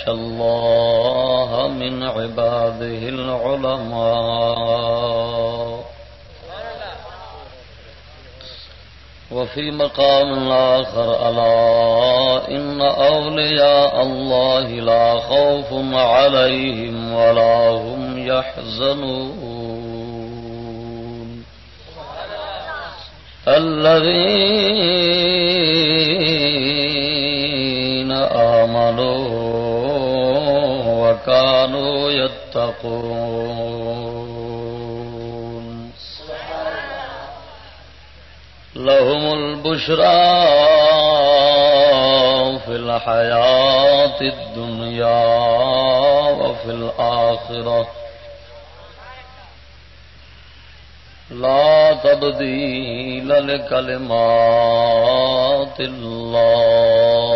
يخشى الله من عباده العلماء وفي مقام آخر ألا إن أولياء الله لا خوف عليهم ولا هم يحزنون الذين آمنوا وكانوا يتقون. لهم البشرى في الحياة الدنيا وفي الآخرة. لا تبديل لكلمات الله.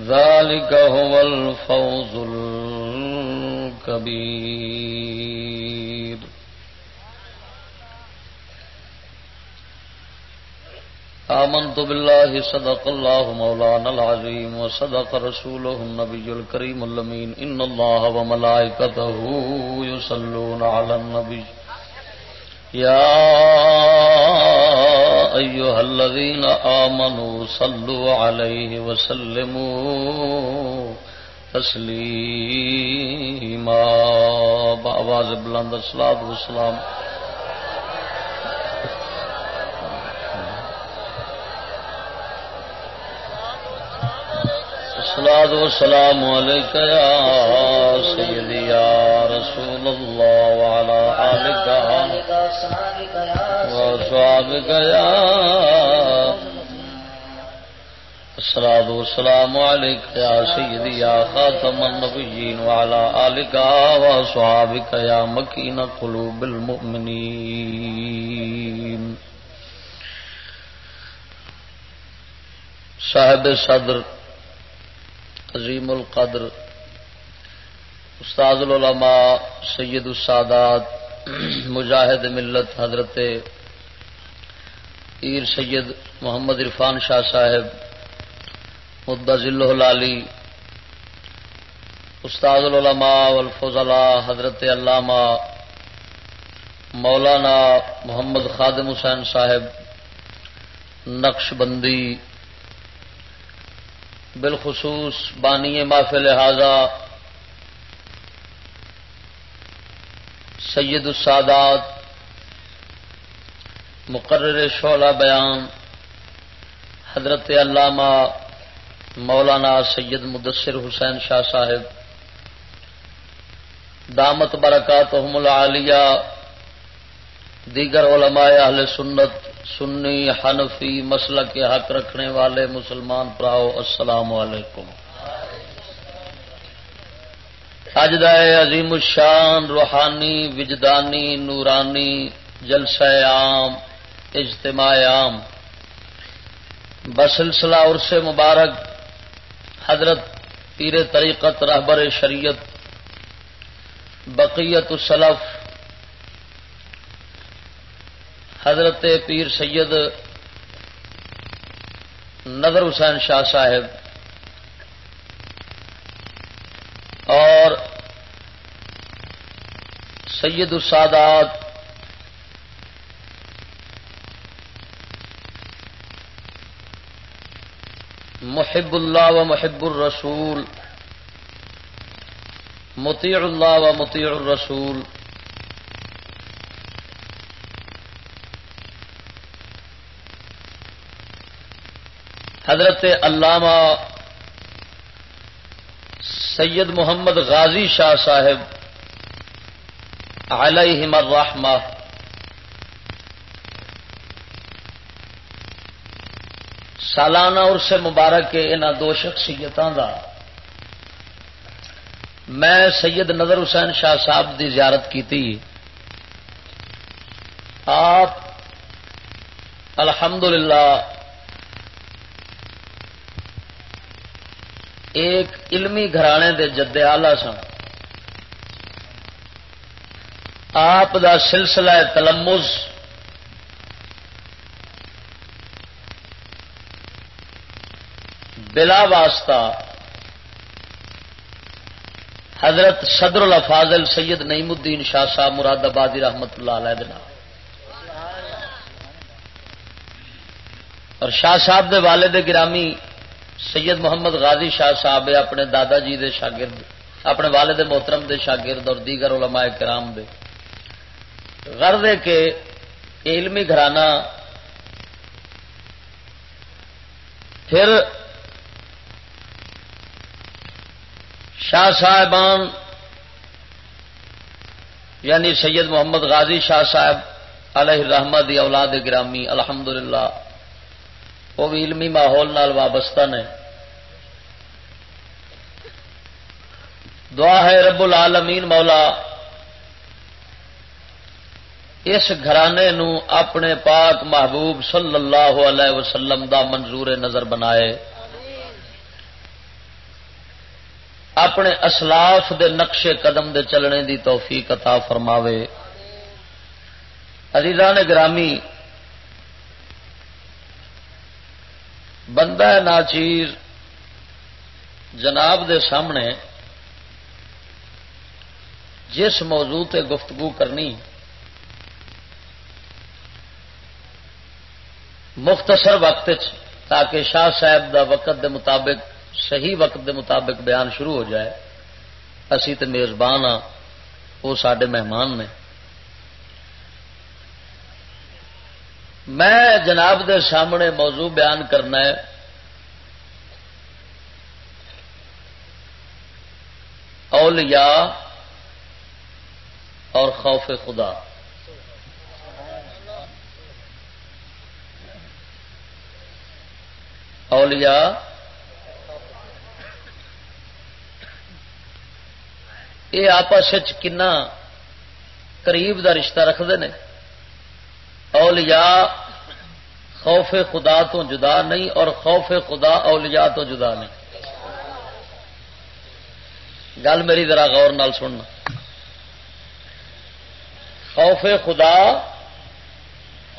ذلك هو الفوز الكبير. آمنت بالله، صدق الله مولانا العظيم، وصدق رسوله النبي الكريم اللمين إن الله وملائكته يصلون على النبي. يا أيها الذين آمنوا صلوا عليه وسلموا تسلیما آواز بلند السلام والسلام. السلام والسلام عليك يا سيدي يا رسول الله وعلى آلك. وصحابك يا السلام والسلام عليك يا سيدي يا خاتم النبيين وعلى آلك وصحابك يا مكين قلوب المؤمنين صاحب صدر عظیم القدر، استاد العلماء سید السادات مجاہد ملت حضرت پیر سید محمد عرفان شاہ صاحب مدضل لالی استاد العلماء والفضلاء، حضرت علامہ مولانا محمد خادم حسین صاحب، نقش بندی، بالخصوص بانی معاف لہذا سید السادات مقرر شعلہ بیان حضرت علامہ مولانا سید مدثر حسین شاہ صاحب، دامت برکات العالیہ، دیگر علماء اہل سنت، سنی، حنفی، مسلک کے حق رکھنے والے مسلمان پراؤ، السلام علیکم۔ اج عظیم الشان، روحانی، وجدانی، نورانی، جلسہ عام اجتماع عام۔ بسلسلہ عرص مبارک حضرت پیر طریقت رہبر شریعت بقیت السلف حضرت پیر سید نظر حسین شاہ صاحب اور سید السادات محب اللہ و محب الرسول. مطیع اللہ و مطیع الرسول. حضرت علامہ سید محمد غازی شاہ صاحب علیہم الرحمہ. سالانہ اور سے مبارک کے ان دو شخصیتوں کا میں سید نظر حسین شاہ صاحب دی زیارت کی آپ الحمدللہ ایک علمی گھرانے دے جدے آلہ سن۔ آپ دا سلسلہ تلمز بلا واسطہ حضرت صدر الفاظل سید نعیم الدین شاہ صاحب مراد آبادی رحمت اللہ علیہ دن اور شاہ صاحب دے والد گرامی سید محمد غازی شاہ صاحب اپنے دادا جی دے شاگرد، اپنے والد محترم دے شاگرد اور دیگر علماء کرام دے۔ غرض کے علمی گھرانہ پھر شاہ صاحبان یعنی سید محمد غازی شاہ صاحب علیہ رحمت اولاد گرامی، الحمدللہ، وہ بھی علمی ماحول نال وابستہ نے۔ دعا ہے رب العالمین مولا، اس گھرانے نو اپنے پاک محبوب صلی اللہ علیہ وسلم دا منظور نظر بنائے۔ اپنے اسلاف دے نقشے قدم دے چلنے دی توفیق عطا فرماوے۔ عزیزان گرامی، بندہ ناچیر جناب دے سامنے جس موضوع تے گفتگو کرنی، مختصر وقت تاکہ شاہ صاحب دا وقت دے مطابق صحیح وقت دے مطابق بیان شروع ہو جائے، اسی تے میزبان ہاں وہ سڈے مہمان نے۔ میں جناب دے سامنے موضوع بیان کرنا ہے۔ اولیاء اور خوف خدا۔ اولیاء یہ آپس کنا قریب دا رشتہ رکھتے ہیں اولیاء خوف خدا تو جدا نہیں اور خوف خدا اولیاء تو جدا نہیں گل میری ذرا غور نال سننا خوف خدا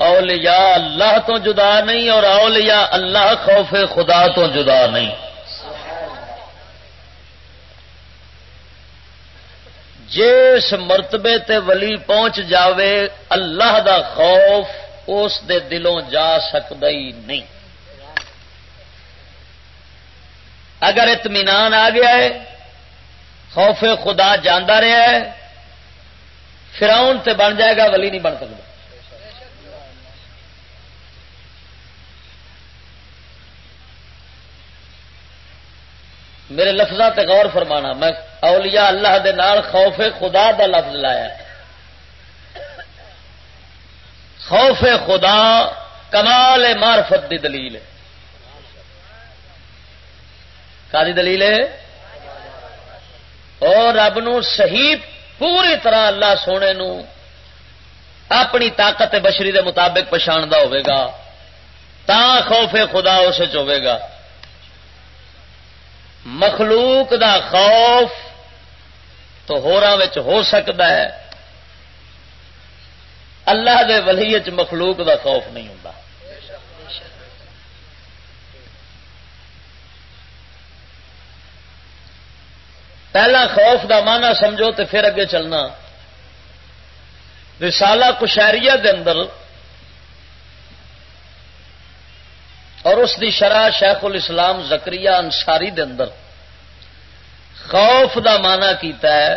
اولیاء اللہ تو جدا نہیں اور اولیاء اللہ خوف خدا تو جدا نہیں جس مرتبے تے ولی پہنچ جاوے، اللہ دا خوف اس دے دلوں جا سکتا ہی نہیں۔ اگر اطمینان آ گیا ہے، خوف خدا جانا رہا ہے، فراؤن تے بن جائے گا، ولی نہیں بن سکتا میرے لفظات غور فرمانا، میں اولیاء اللہ دے نال خوف خدا دا لفظ لایا۔ خوف خدا کمال معرفت دی دلیل ہے۔ کا دلیل ہے؟ اور رب نو صحیح پوری طرح اللہ سونے نو اپنی طاقت بشری دے مطابق پچھاڑا ہوگا تا خوف خدا اس گا۔ مخلوق دا خوف تو ہو سکتا ہے۔ اللہ دے ولی چ مخلوق دا خوف نہیں ہوں پہلا خوف دا مانا سمجھو تو پھر اگے چلنا۔ رسالہ کشہریہ دے اندر اور اس دی شرح شیخ الاسلام زکری انصاری دے اندر۔ خوف دا مانا کیتا ہے،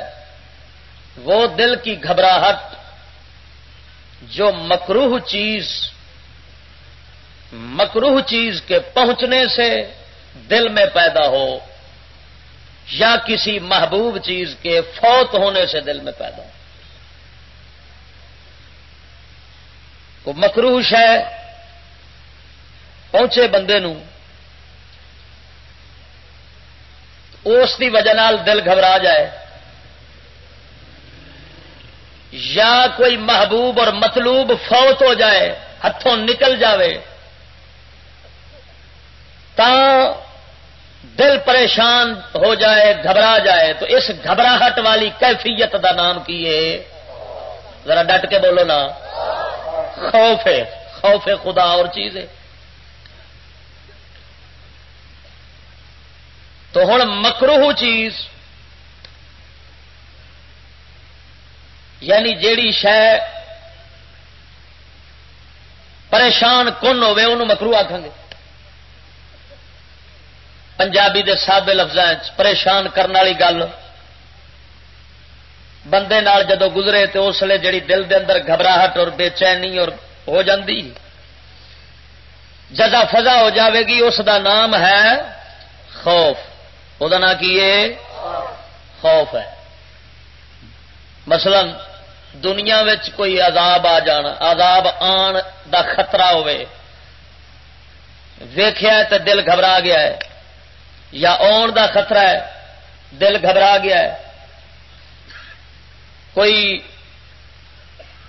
وہ دل کی گھبراہٹ، جو مکروح چیز مکروح چیز کے پہنچنے سے دل میں پیدا ہو، یا کسی محبوب چیز کے فوت ہونے سے دل میں پیدا ہو۔ وہ مکروش ہے پہنچے بندے نو اس کی وجہ دل گھبرا جائے یا کوئی محبوب اور مطلوب فوت ہو جائے ہاتھوں نکل جاوے تا دل پریشان ہو جائے گھبرا جائے تو اس گھبراہٹ والی کیفیت دا نام کی ہے ذرا ڈٹ کے بولو نا خوف ہے خوف خدا اور چیز ہے تو ہوں مکروہ چیز یعنی جیڑی شہ پریشان کن ہوے مکرو آخان گے۔ پنجابی دے سابے لفظ پریشان کرنے والی گل، بندے نال جدو گزرے تو اس لیے جڑی دل دے اندر گھبراہٹ اور بے چینی اور ہو جاندی، جزا فضا ہو جاوے گی، اس دا نام ہے خوف۔ وہ نام کی خوف ہے مثلا دنیا کوئی عذاب آ جانا عذاب آن دا خطرہ ہوے ویخیا تو دل گھبرا گیا ہے یا آن دا خطرہ ہے دل گھبرا گیا ہے کوئی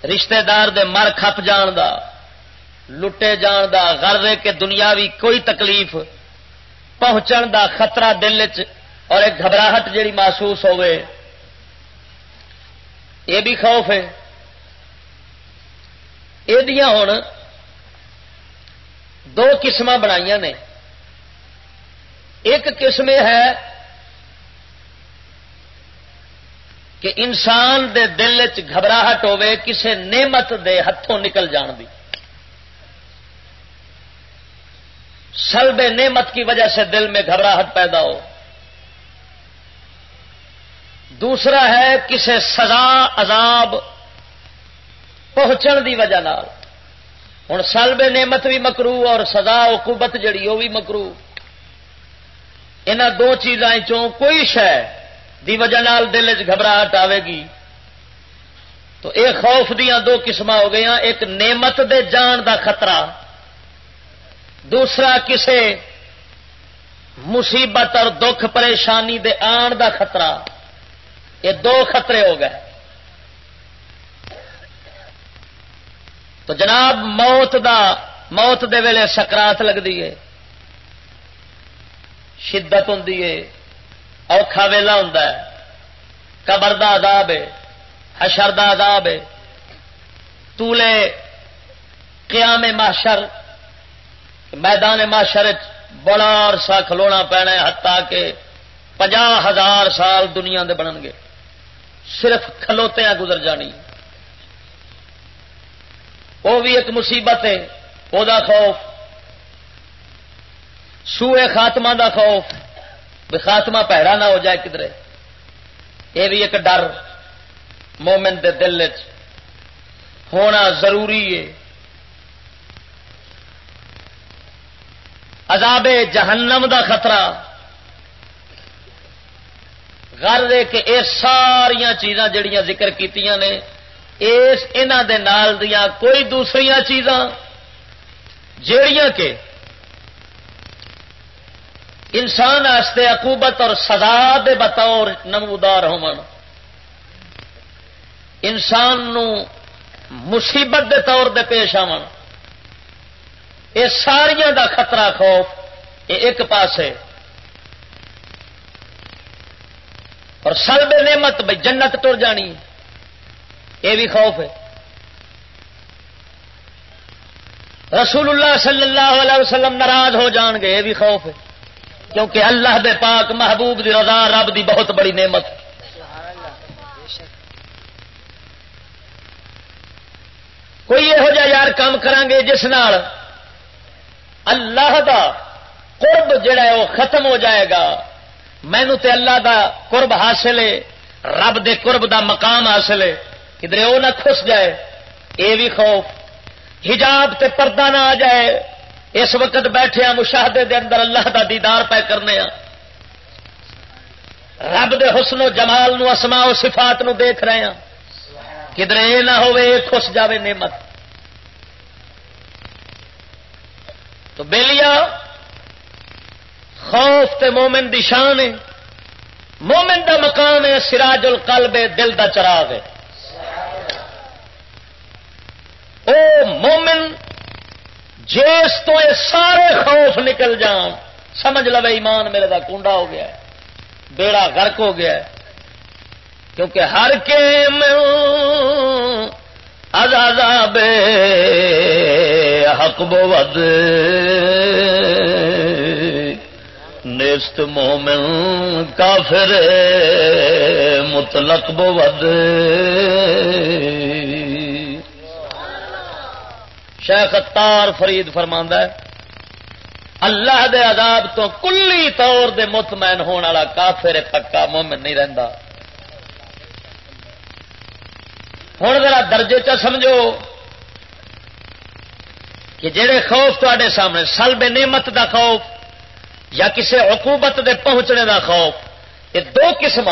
رشتہ دار دے مر کھپ جان دا لٹے جان دا غرضے کے دنیاوی کوئی تکلیف پہنچن دا خطرہ دل چ اور ایک گھبراہٹ جیڑی محسوس ہوئے یہ بھی خوف ہے۔ یہ ہوں دو قسم بنائی نے۔ ایک قسم ہے کہ انسان دے دل چ گھبراہٹ ہوے کسے نعمت دے ہاتھوں نکل جان دی۔ سلب نعمت کی وجہ سے دل میں گھبراہٹ پیدا ہو۔ دوسرا ہے کسے سزا، عذاب پہنچن دی وجہ ہوں سلب نعمت بھی مکرو اور سزا، عقوبت جڑی وہ بھی مکرو۔ ان دو چیزاں چوں کوئی شہ دی وجہ دل چ گھبراہٹ آئے گی۔ تو اے خوف دیا دو قسم ہو گئی ایک نعمت دے جان دا خطرہ۔ دوسرا کسے مصیبت اور دکھ پریشانی دے آن دا خطرہ، یہ دو خطرے ہو گئے۔ تو جناب، موت دا، موت دے ویلے سکرات لگتی ہے، شدت ہوں اوکھا ویلا ہوں قبر دا عذاب ہے، حشر دا عذاب ہے۔ تولے قیام معاشر میدان معاشر بڑا عرصہ کھلونا پینا ہتا کہ پنجا ہزار سال دنیا دے بنن گے۔ صرف کھلوتیاں گزر جانی۔ وہ بھی ایک مصیبت ہے، وہ خوف۔ سوئے خاتمہ دا خوف۔ بھی خاتمہ پیڑا نہ ہو جائے کدھر یہ بھی ایک ڈر مومن دے دل چ ہونا ضروری ہے۔ عذاب جہنم دا خطرہ۔ گھر دے کہ یہ ساریا چیزاں جڑیاں ذکر کیتیاں نے، اس دے نال دیا کوئی دوسری چیزاں جڑیاں کہ انسان آستے عقوبت اور سزا دے بطور نمودار انسان نو مصیبت دے طور دے پیش آن یہ ساریا دا خطرہ خوف یہ ایک پاس ہے اور سلب نعمت بھائی جنت تر جانی۔ یہ بھی خوف ہے۔ رسول اللہ صلی اللہ علیہ وسلم ناراض ہو جان گے یہ بھی خوف ہے۔ کیونکہ اللہ دے پاک محبوب دی رضا رب دی بہت بڑی نعمت۔ کوئی یہو جہ یار کام کرانگے جس نال اللہ دا قرب جڑا ہے وہ ختم ہو جائے گا۔ مینو تے اللہ دا قرب حاصل ہے، رب دے قرب دا مقام حاصل ہے۔ کدھر وہ نہ خس جائے، اے بھی خوف۔ حجاب تے پردہ نہ آ جائے۔ اس وقت بیٹھے ہاں مشاہدے دے اندر اللہ دا دیدار پہ کرنے ہاں۔ رب دے حسن و جمال نو اسما و صفات نو دیکھ رہے ہیں کدھر یہ نہ ہوئے خس جاوے نعمت۔ تو بےلیا خوف تے مومن دی شان ہے۔ مومن دا مقام ہے سراج القلب ہے، دل دا چراغ ہے۔ او مومن، جس تو یہ سارے خوف نکل جان، سمجھ لو ایمان میرے دا کنڈا ہو گیا بیڑا غرق ہو گیا کیونکہ ہر کے عذاب حق بود۔ نیست مومن کافر مطلق بود۔ شیخ اتار فرید فرماندہ ہے، اللہ دے عذاب تو کلی طور دے مطمئن ہونے والا کافر پکا مومن نہیں رہتا ہوں ذرا درجے چ سمجھو۔ کہ جڑے خوف تے سامنے سلب نعمت دا خوف یا کسی عقوبت دے پہنچنے دا خوف، یہ دو قسم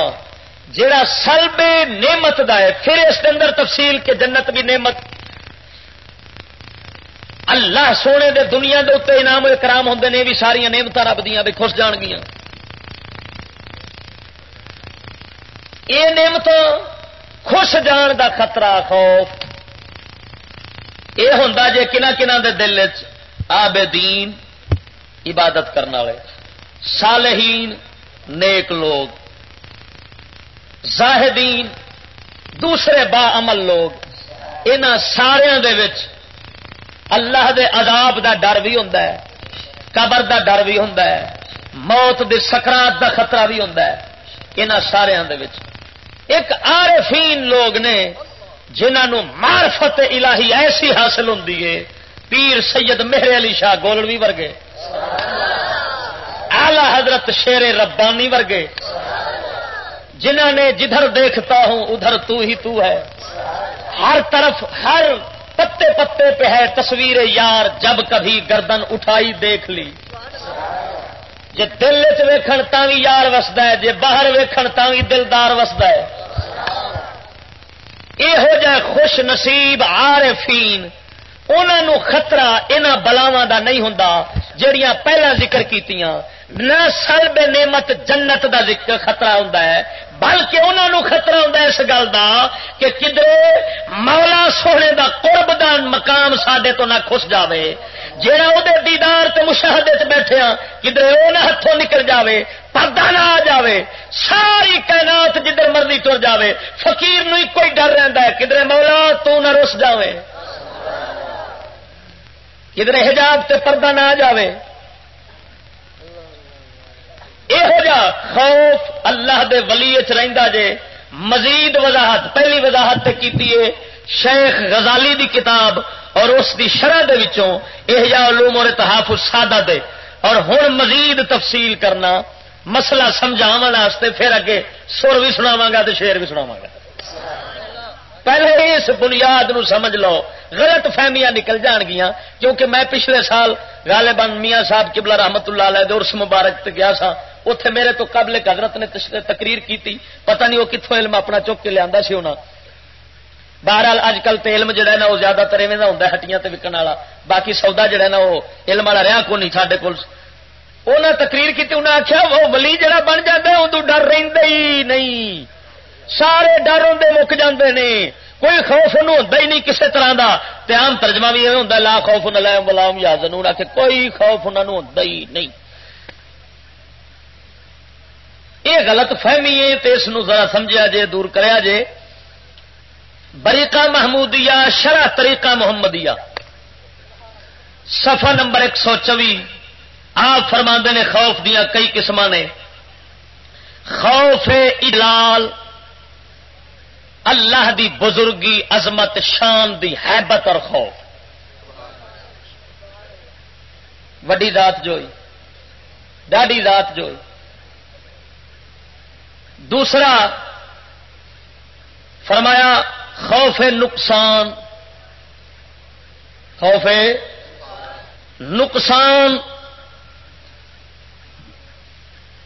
جڑا سلب نعمت دا ہے، پھر اس کے اندر تفصیل کہ جنت بھی نعمت۔ اللہ سونے دے دنیا دے اتنے انعام کرام ہوں نے بھی ساریا نعمت رب دیا بھی خوش جان گیا یہ نعمت خوش جان دا خطرہ خوف۔ یہ ہوں جی کنہ کنہ دے دل چبدین عبادت کرنے والے، صالحین، نیک لوگ، زاہدین، دوسرے با عمل لوگ ان سارا اللہ دے عذاب دا ڈر بھی ہوں قبر دا ڈر بھی ہوں موت دے سکرات دا خطرہ بھی ہوں ان سارا ایک عارفین لوگ نے جنہوں معرفت الہی ایسی حاصل ہوں پیر سید مہر علی شاہ گولوی ورگے آلہ حضرت شیر ربانی ورگے، جنہوں نے جدھر دیکھتا ہوں ادھر تو ہی تو ہے۔ ہر طرف ہر پتے پتے پہ ہے تصویر یار، جب کبھی گردن اٹھائی دیکھ لی۔ جی دل چیکن بھی یار وسد ہے جی باہر ویکھن بھی دلدار وسد ہے۔ یہو جہ خوش نصیب عارفین انہوں خطرہ انہوں بلاواں دا نہیں ہوں جڑیاں پہلا ذکر کیتیاں نہ سلب نعمت جنت دا ذکر خطرہ ہوں بلکہ انہوں خطرہ ہوں اس گل کا کہ کدھر مولا سونے دا قرب دا مقام سڈے تو نہ خس جائے جہاں وہ دیدار تے مشاہدے چ بیٹھے ہاں کدھر وہ نہ ہاتھوں نکل جاوے، پردہ نہ آ جاوے، ساری کائنات جدھر مرضی تر جاوے، فقیر نو کوئی ڈر رہتا ہے، کدھر مولا تو نہ رس جاوے۔ کدھر حجاب تے پردہ نہ آ جاوے۔ یہو جا خوف اللہ دے ولی چ جے مزید وضاحت پہلی وضاحت کی شیخ غزالی دی کتاب اور اس دی شرح دے وچوں احجا علوم اور تحافظ سادہ دے اور ہن مزید تفصیل کرنا مسئلہ سمجھاو واسطے پھر اگے سر بھی سناواں گا تے شعر بھی سناواں گا پہلے اس بنیاد نو سمجھ لو غلط فہمیاں نکل جان گیا کیونکہ میں پچھلے سال غالباً میاں صاحب قبلہ رحمت اللہ علیہ دورس مبارک تے گیا سا اتے میرے تو قبل ایک حضرت نے تقریر کی تھی پتہ نہیں وہ کتوں علم اپنا چک کے لیا سی ہونا۔ بہرحال اج کل تو علم جہا نا، وہ زیادہ تر ایویں ہوں ہٹیاں تے وکن والا۔ باقی سودا جہا نا، وہ علم والا رہا کو نہیں سارے کول۔ انہیں تقریر کی انہیں آخیا وہ ولی جہا بن جاتا ادو ڈر رہی نہیں۔ سارے ڈر ہوں مک جاندے نے۔ کوئی خوف انہوں ہوتا ہی نہیں کسی طرح کا آم ترجمہ بھی یہ ہوتا لا خوف نہ لائم بلام یاد آ کے کوئی خوف انہوں ہوتا ہی نہیں۔ یہ غلط فہمی ہے تو اس ذرا سمجھا جے، دور کریا جے۔ بریقہ محمودیہ، شرح طریقہ محمدیہ۔ صفحہ نمبر ایک سو چوی۔ آپ فرما نے خوف دیا کئی قسم نے۔ خوف اجلال اللہ دی بزرگی، عظمت، شان دی حیبت اور خوف۔ وڈی ذات جوئی۔ ڈاڈی ذات جوئی۔ دوسرا فرمایا خوف نقصان خوف نقصان۔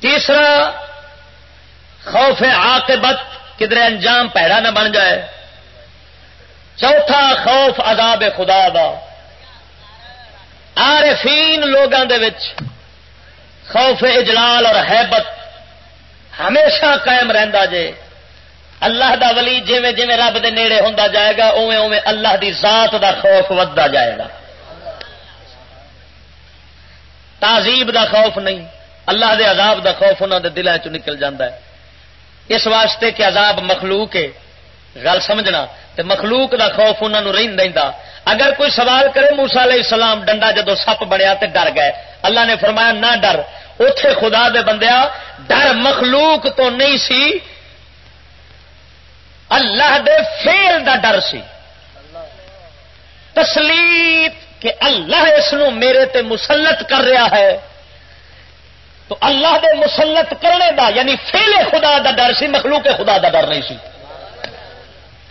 تیسرا، خوف عاقبت کدھر انجام پیڑا نہ بن جائے۔ چوتھا، خوف عذاب خدا دا۔ عارفین لوگوں دے خوف اجلال اور حیبت ہمیشہ قائم رہندا جے۔ اللہ دا ولی جیویں جیویں رب دے نیڑے ہوندا جائے گا اوے اوے اللہ دی ذات دا خوف ودتا جائے گا۔ تعذیب دا خوف نہیں، اللہ دے عذاب دا خوف انہوں دے دلوں چ نکل جاندہ ہے۔ اس واسطے کہ عذاب مخلوق ہے۔ گل سمجھنا، تے مخلوق دا خوف انہوں نے رہن دینا اگر کوئی سوال کرے موسا علیہ السلام، ڈنڈا جدو سپ بنیا تے ڈر گئے۔ اللہ نے فرمایا، نہ ڈر۔ اتے خدا دے بندیا ڈر مخلوق تو نہیں سی۔ اللہ دے فیل دا ڈر سی۔ تسلیت کہ اللہ اس میرے تے مسلط کر رہا ہے۔ تو اللہ دے مسلط کرنے دا یعنی فیل خدا دا ڈر سی، مخلوق خدا دا ڈر نہیں سی۔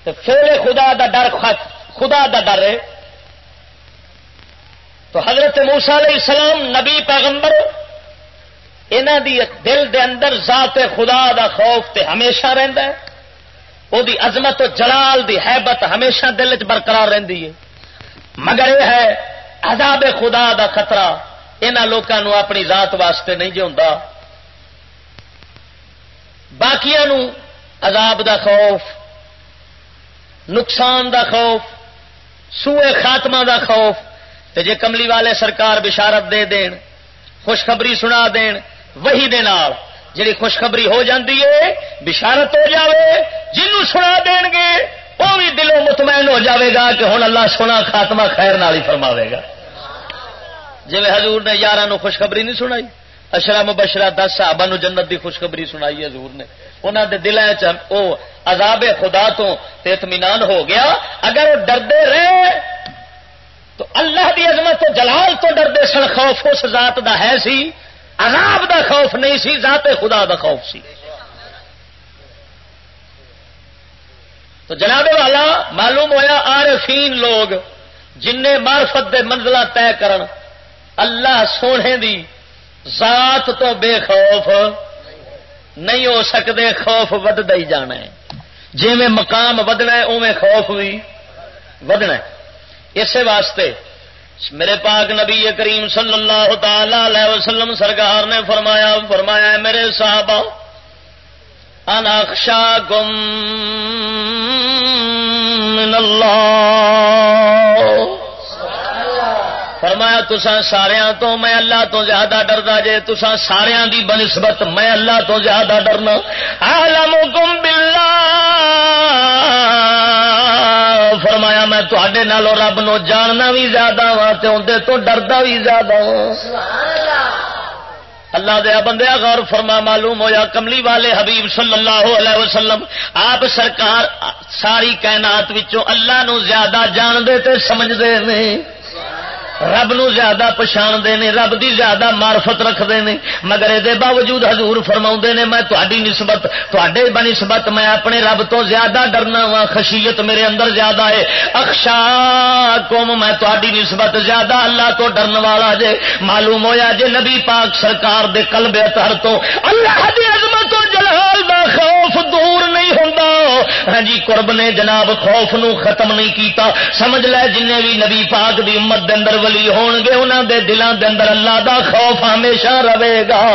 تو فیل خدا دا ڈر خدا دا ڈر ہے۔ تو حضرت موسا علیہ السلام نبی پیغمبر انہ دی دل دے اندر ذات خدا دا خوف تے ہمیشہ رہندا ہے۔ وہ دی عظمت و جلال دی حیبت ہمیشہ دل چ برقرار رہندی ہے۔ مگر یہ ہے، عذاب خدا دا خطرہ۔ یہاں لوگوں اپنی ذات واسطے نہیں جو باقیا عذاب دا خوف، نقصان دا خوف سوئے خاتمہ دا خوف۔ تے جے کملی والے سرکار بشارت دے دین، خوشخبری سنا دین وہی دے نال جی خوشخبری ہو جاندی ہے، بشارت ہو جاوے جنوں سنا دین گے وہ بھی دلوں مطمئن ہو جاوے گا کہ ہوں اللہ سونا خاتمہ خیر نال ہی فرماوے گا۔ جی حضور نے یار خوشخبری نہیں سنائی، اشرا مبشرا دس صحابہ نو جنت دی خوشخبری سنائی حضور نے۔ انہوں دے دل عذاب خدا تو اطمینان ہو گیا، اگر وہ ڈردے رہے، تو اللہ دی عظمت تو جلال تو ڈردے سن، خوف اس ذات دا ہے سی۔ عذاب دا خوف نہیں سی، ذات خدا دا خوف سی۔ تو جناب والا، معلوم ہویا عارفین لوگ جن مارفت دے منزلہ طے کرن، اللہ سونے دی ذات تو بے خوف نہیں ہو سکتے خوف ودتا ہی جانا ہے۔ جی میں مقام ودنا ہے اوے خوف بھی ودنا ہے۔ اسی واسطے میرے پاک نبی کریم صلی اللہ تعالی وسلم سرکار نے فرمایا فرمایا ہے میرے صحابہ انخشا گم اللہ۔ فرمایا تسا سارا تو میں اللہ تو زیادہ ڈردا جے تسا سارا دی بنسبت میں اللہ تو زیادہ ڈرنا۔ عالم کم بلا فرمایا میں تے نالوں رب نو جاننا بھی زیادہ وا اندر تو ڈردا بھی زیادہ اللہ۔ دیا بندیا غور فرما معلوم ہویا کملی والے حبیب صلی اللہ علیہ وسلم آپ سرکار ساری کائنات وچوں اللہ نو زیادہ جانتے تے سمجھتے نہیں رب نو زیادہ پچھاڑتے ہیں رب دی زیادہ مارفت رکھتے ہیں مگر یہ باوجود حضور فرما نے، میں تاری نسبت تے بنسبت میں اپنے رب تو زیادہ ڈرنا وا خشیت میرے اندر زیادہ ہے۔ اکشا میں تاری نسبت زیادہ اللہ تو ڈرن والا جے۔ معلوم ہویا جے، نبی پاک سرکار دے قلب اتر تو اللہ دی عظمت و جلال دا خوف دور نہیں ہوں ہاں جی قرب نے جناب، خوف نو ختم نہیں کیتا۔ سمجھ لے جن بھی نبی پاک دی امت دے اندر ولی ہون گے انہوں دے دلوں دے اندر اللہ دا خوف ہمیشہ رہے گا۔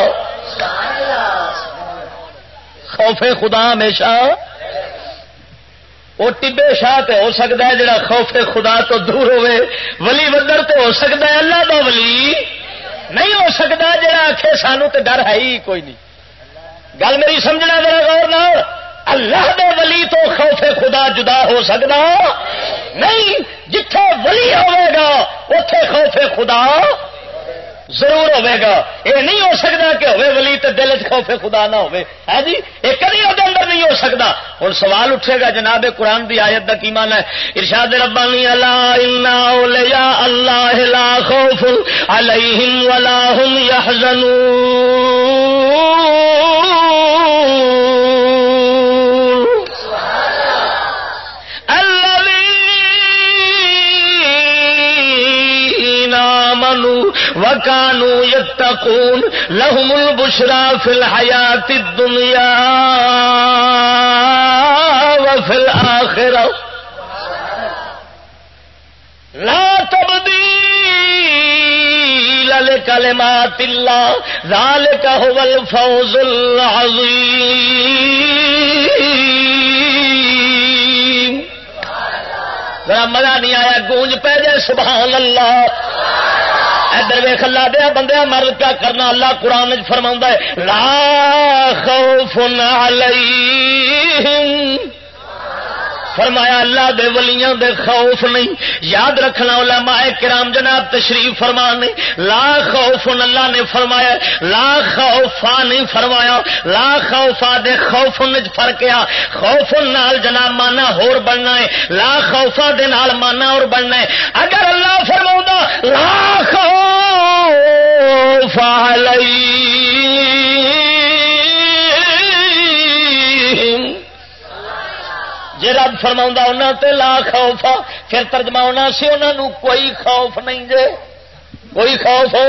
خوف خدا ہمیشہ۔ وہ ٹبے شاہ تے ہو سکتا ہے جڑا خوف خدا تو دور ہوئے، ولی ودر تے ہو سکتا ہے اللہ دا ولی نہیں ہو سکتا جڑا آخے سانو تے ڈر ہے ہی کوئی نہیں۔ گل میری سمجھنا ذرا غور نہ اللہ دے ولی تو خوف خدا جدا ہو سکتا نہیں، جتھے ولی ہوے گا اتے خوف خدا ضرور ہوے گا۔ یہ نہیں ہو سکتا کہ ہوے ولی تو دل چ خوف خدا نہ ہوے ہے جی؟ یہ کدی وہ اندر نہیں ہو سکتا ہوں سوال اٹھے گا، جناب قرآن کی آیت کا کیمان ہے؟ ارشاد ربانی اللہ اللہ لا خوف علیہم ولا هم يحزنون وکانو یتقون، لهم البشرا فی الحیات الدنیا وفی الاخرہ. لا تبدیل لکلمات اللہ، ذالک هو الفوز العظیم. ذرا مزہ نہیں آیا، گونج پہ جائے، سبحان اللہ. ادھر ویخ اللہ دیا بندے مرد کیا کرنا؟ اللہ قرآن فرما ہے، لا خوف علیہم فرمایا اللہ دے ولیاں دے خوف نہیں۔ یاد رکھنا علماء کرام جناب تشریف فرمان لا خوف اللہ نے فرمایا، لا خوفا نہیں فرمایا۔ لا خوفا دے خوف فرق آ خوف نال جناب مانا ہور بننا ہے۔ لا خوفا دے نال مانا اور بننا ہے۔ اگر اللہ فرما لا خوف جی رب فرما انہوں تے لا خوف پھر ترجمہ ہونا سی انہوں کوئی خوف نہیں جے۔ کوئی خوف؟ ہو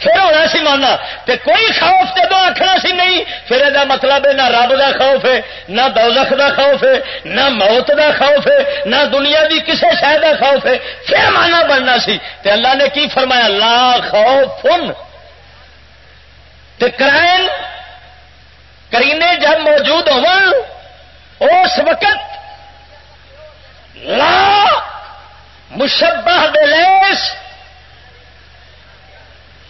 پھر ہونا سی ماننا تے کوئی خوف جب آخنا سی نہیں، پھر یہ مطلب ہے نہ رب دا خوف ہے، نہ دوزخ دا خوف ہے، نہ موت دا خوف ہے، نہ دنیا دی کسی شہر دا خوف ہے۔ پھر مانا بننا سی۔ تے اللہ نے کی فرمایا؟ لا خوف تے کرائن، کرینے جب موجود ہو اس وقت لا! مشبہ دلیس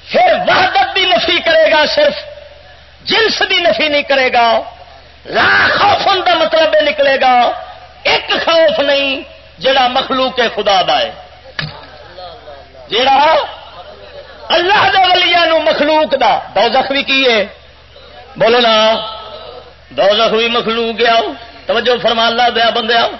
پھر وحدت بھی نفی کرے گا صرف، جنس بھی نفی نہیں کرے گا۔ لا خوفن کا مطلب نکلے گا، ایک خوف نہیں جڑا مخلوق خدا دا ہے۔ جڑا اللہ دے ولیا نو مخلوق دا۔ دوزخ بھی کی ہے؟ بولو نا۔ دوزخ بھی مخلوق آؤ۔ توجہ فرمان لا دیا بندے آؤ۔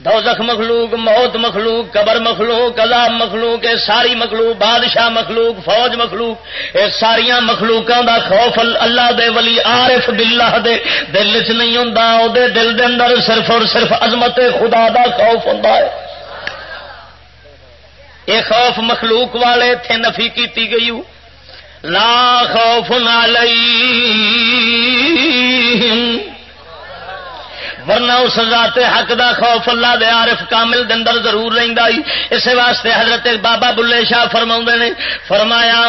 دوزخ مخلوق، موت مخلوق، قبر مخلوق، عذاب مخلوق اے ساری مخلوق، بادشاہ مخلوق، فوج مخلوق اے ساریا مخلوقوں دا خوف اللہ دے ولی عارف باللہ دے دل چ نہیں ہوں او دے دل دے اندر صرف اور صرف عظمت خدا دا خوف ہوں اے خوف مخلوق والے تھے نفی کیتی گئی لا خوف علیہم ورنہ اس ذات حق دا خوف اللہ دے عارف کامل دے اندر ضرور رہندا ہی۔ اسے واسطے حضرت بابا بلے شاہ فرماوندے نے، فرمایا،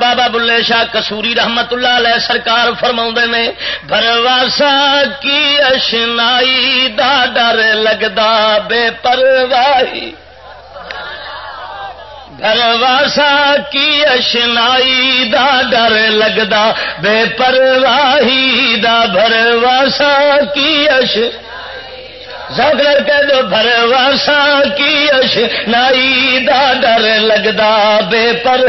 بابا بلے شاہ کسوری رحمت اللہ علیہ سرکار فرماوندے نے بھرواسا کی اشنائی دا ڈر لگدا، بے پرواہی۔ واسا کی اشنائی دا ڈر لگدا، بے پرواہی دا بھرواسا کی اش زگر کہہ دو بھرواسا کی اش نائی دا ڈر لگدا، بے پر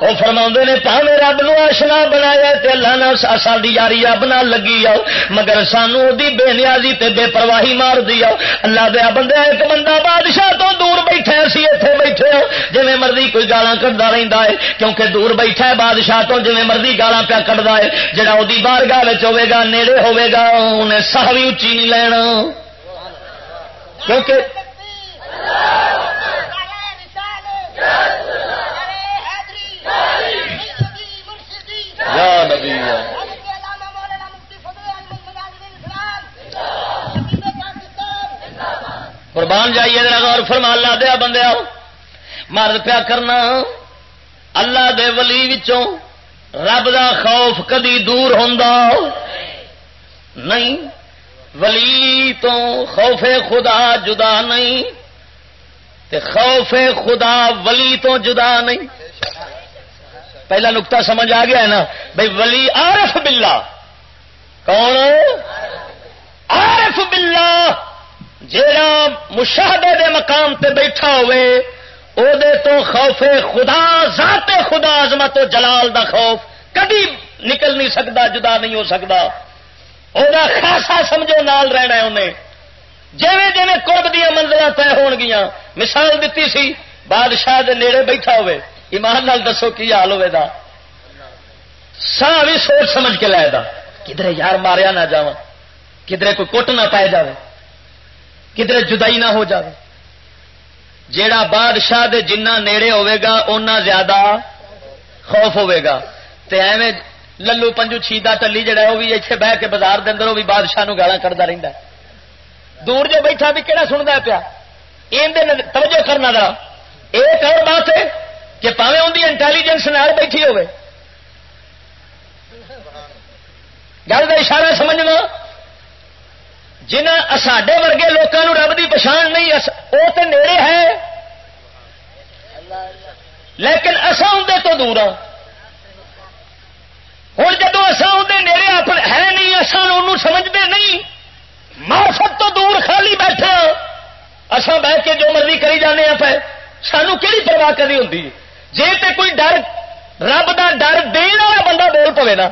وہ فرما نے پاوے رب نو آشنا بنایا تے اللہ نے ساری یاری رب نہ لگی آؤ، مگر سانو دی بے نیازی تے بے پرواہی مار دی آؤ۔ اللہ دیا بندہ ایک بندہ بادشاہ تو دور بیٹھے سی اتنے بیٹھے ہو جی مرضی کوئی گالا کرتا رہتا ہے، کیونکہ دور بیٹھا ہے بادشاہ تو جی مرضی گالا پیا کٹتا ہے جہاں وہ بارگاہ ہوے گا، نیڑے ہوے گا، انہیں سہ بھی اچھی نہیں لینا کیونکہ قربان جائیے غور فرما اللہ دیا بندے مرد پیا کرنا۔ اللہ دے ولی وچوں رب دا خوف کدی دور ہوں نہیں ولی تو خوف خدا جدا نہیں تے خوف خدا ولی تو جدا نہیں۔ پہلا نقطہ سمجھ آ گیا ہے نا؟ بھائی ولی عارف بلا کون؟ عارف بلا جا مشاہدے دے مقام تے بیٹھا ہوئے، او دے تو خوف خدا، ذات خدا، عظمت و جلال دا خوف کبھی نکل نہیں سکتا، جدا نہیں ہو سکتا۔ وہ خاصا سمجھو نال رہنا انہیں۔ جیویں جیویں قرب دیا منزل طے ہون گیا مثال دیتی سی، بادشاہ دے نیڑے بیٹھا ہوئے۔ ایمان نال دسو کی حال ہوئے دا؟ سا بھی سوچ سمجھ کے لائے دا۔ کدھر یار ماریا نہ جا کدھر کوئی کٹ نہ پائے جائے کدھر جدائی نہ ہو جائے جیڑا بادشاہ دے جنہ نیڑے ہوے گا اُنہ زیادہ خوف ہوے گا۔ تے ایویں للو پنجو چھیدا ٹلی جڑا ہے وہ بھی اتنے بہ کے بازار دے اندر وہ بھی بادشاہ نو گالا کرتا رہتا ہے۔ دور جو بیٹھا بھی کہڑا سنتا پیا؟ یہ توجہ کرنا ذرا۔ ایک اور بات ہے کہ پاوے ان کی انٹیلیجنس نال بیٹھی ہوے گل کا اشارہ سمجھنا جنہ ساڈے ورگے لوگوں رب کی پچھان نہیں وہ تو نیڑے ہے۔ لیکن اصا اندر تو دور ہوں ہوں جب اصا اندر نیڑے ہے نہیں اصا سمجھتے نہیں۔ مارفت تو دور خالی بیٹھے ہاں۔ اصا بہ کے جو مرضی کری جانے ہاں، پہ سانو کہڑی پرواہ کری ہوں جی تے کوئی ڈر، رب دا ڈر، دین والا بندہ بول پوے نا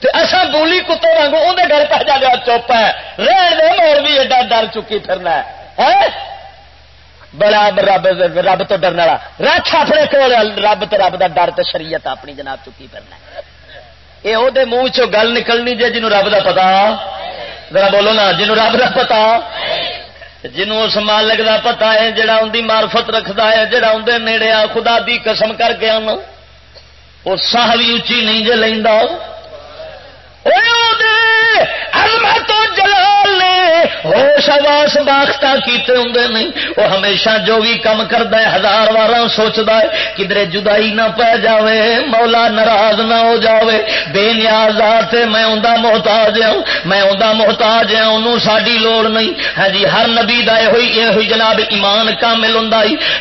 تو اصا گولی کتے واگو اندر ڈر پہ جا چپ ہے۔ رہن دے مور بھی ایڈا ڈر چکی پھرنا ہے۔ بڑا رب رب تو ڈرنے والا۔ رچ اپنے کول، رب تو رب دا ڈر تو شریعت اپنی جناب چکی پھرنا یہ وہ منہ چ گل نکلنی جی جنوب رب دا پتا۔ ذرا بولو نا جنوب رب دا پتا۔ جنوں اس مالک دا پتا ہے، جڑا ان دی معرفت رکھدا ہے، جڑا اندر نیڑے آ خدا دی قسم کر کے آنا، وہ ساہ بھی اچھی نہیں جے لینا تو جلال نے ہوش آواس باختہ کیتے ہوں نہیں۔ وہ ہمیشہ جو بھی کم کرتا ہے، ہزار وار سوچتا ہے کدھر جدائی نہ پی جاوے، مولا ناراض نہ ہو جاوے۔ بے نیاز آتے میں انہوں محتاج ہوں، میں انہوں محتاج ہوں، انہوں ساری لوڑ نہیں۔ ہاں جی ہر نبی دا یہ ہوئی جناب ایمان کامل ہوں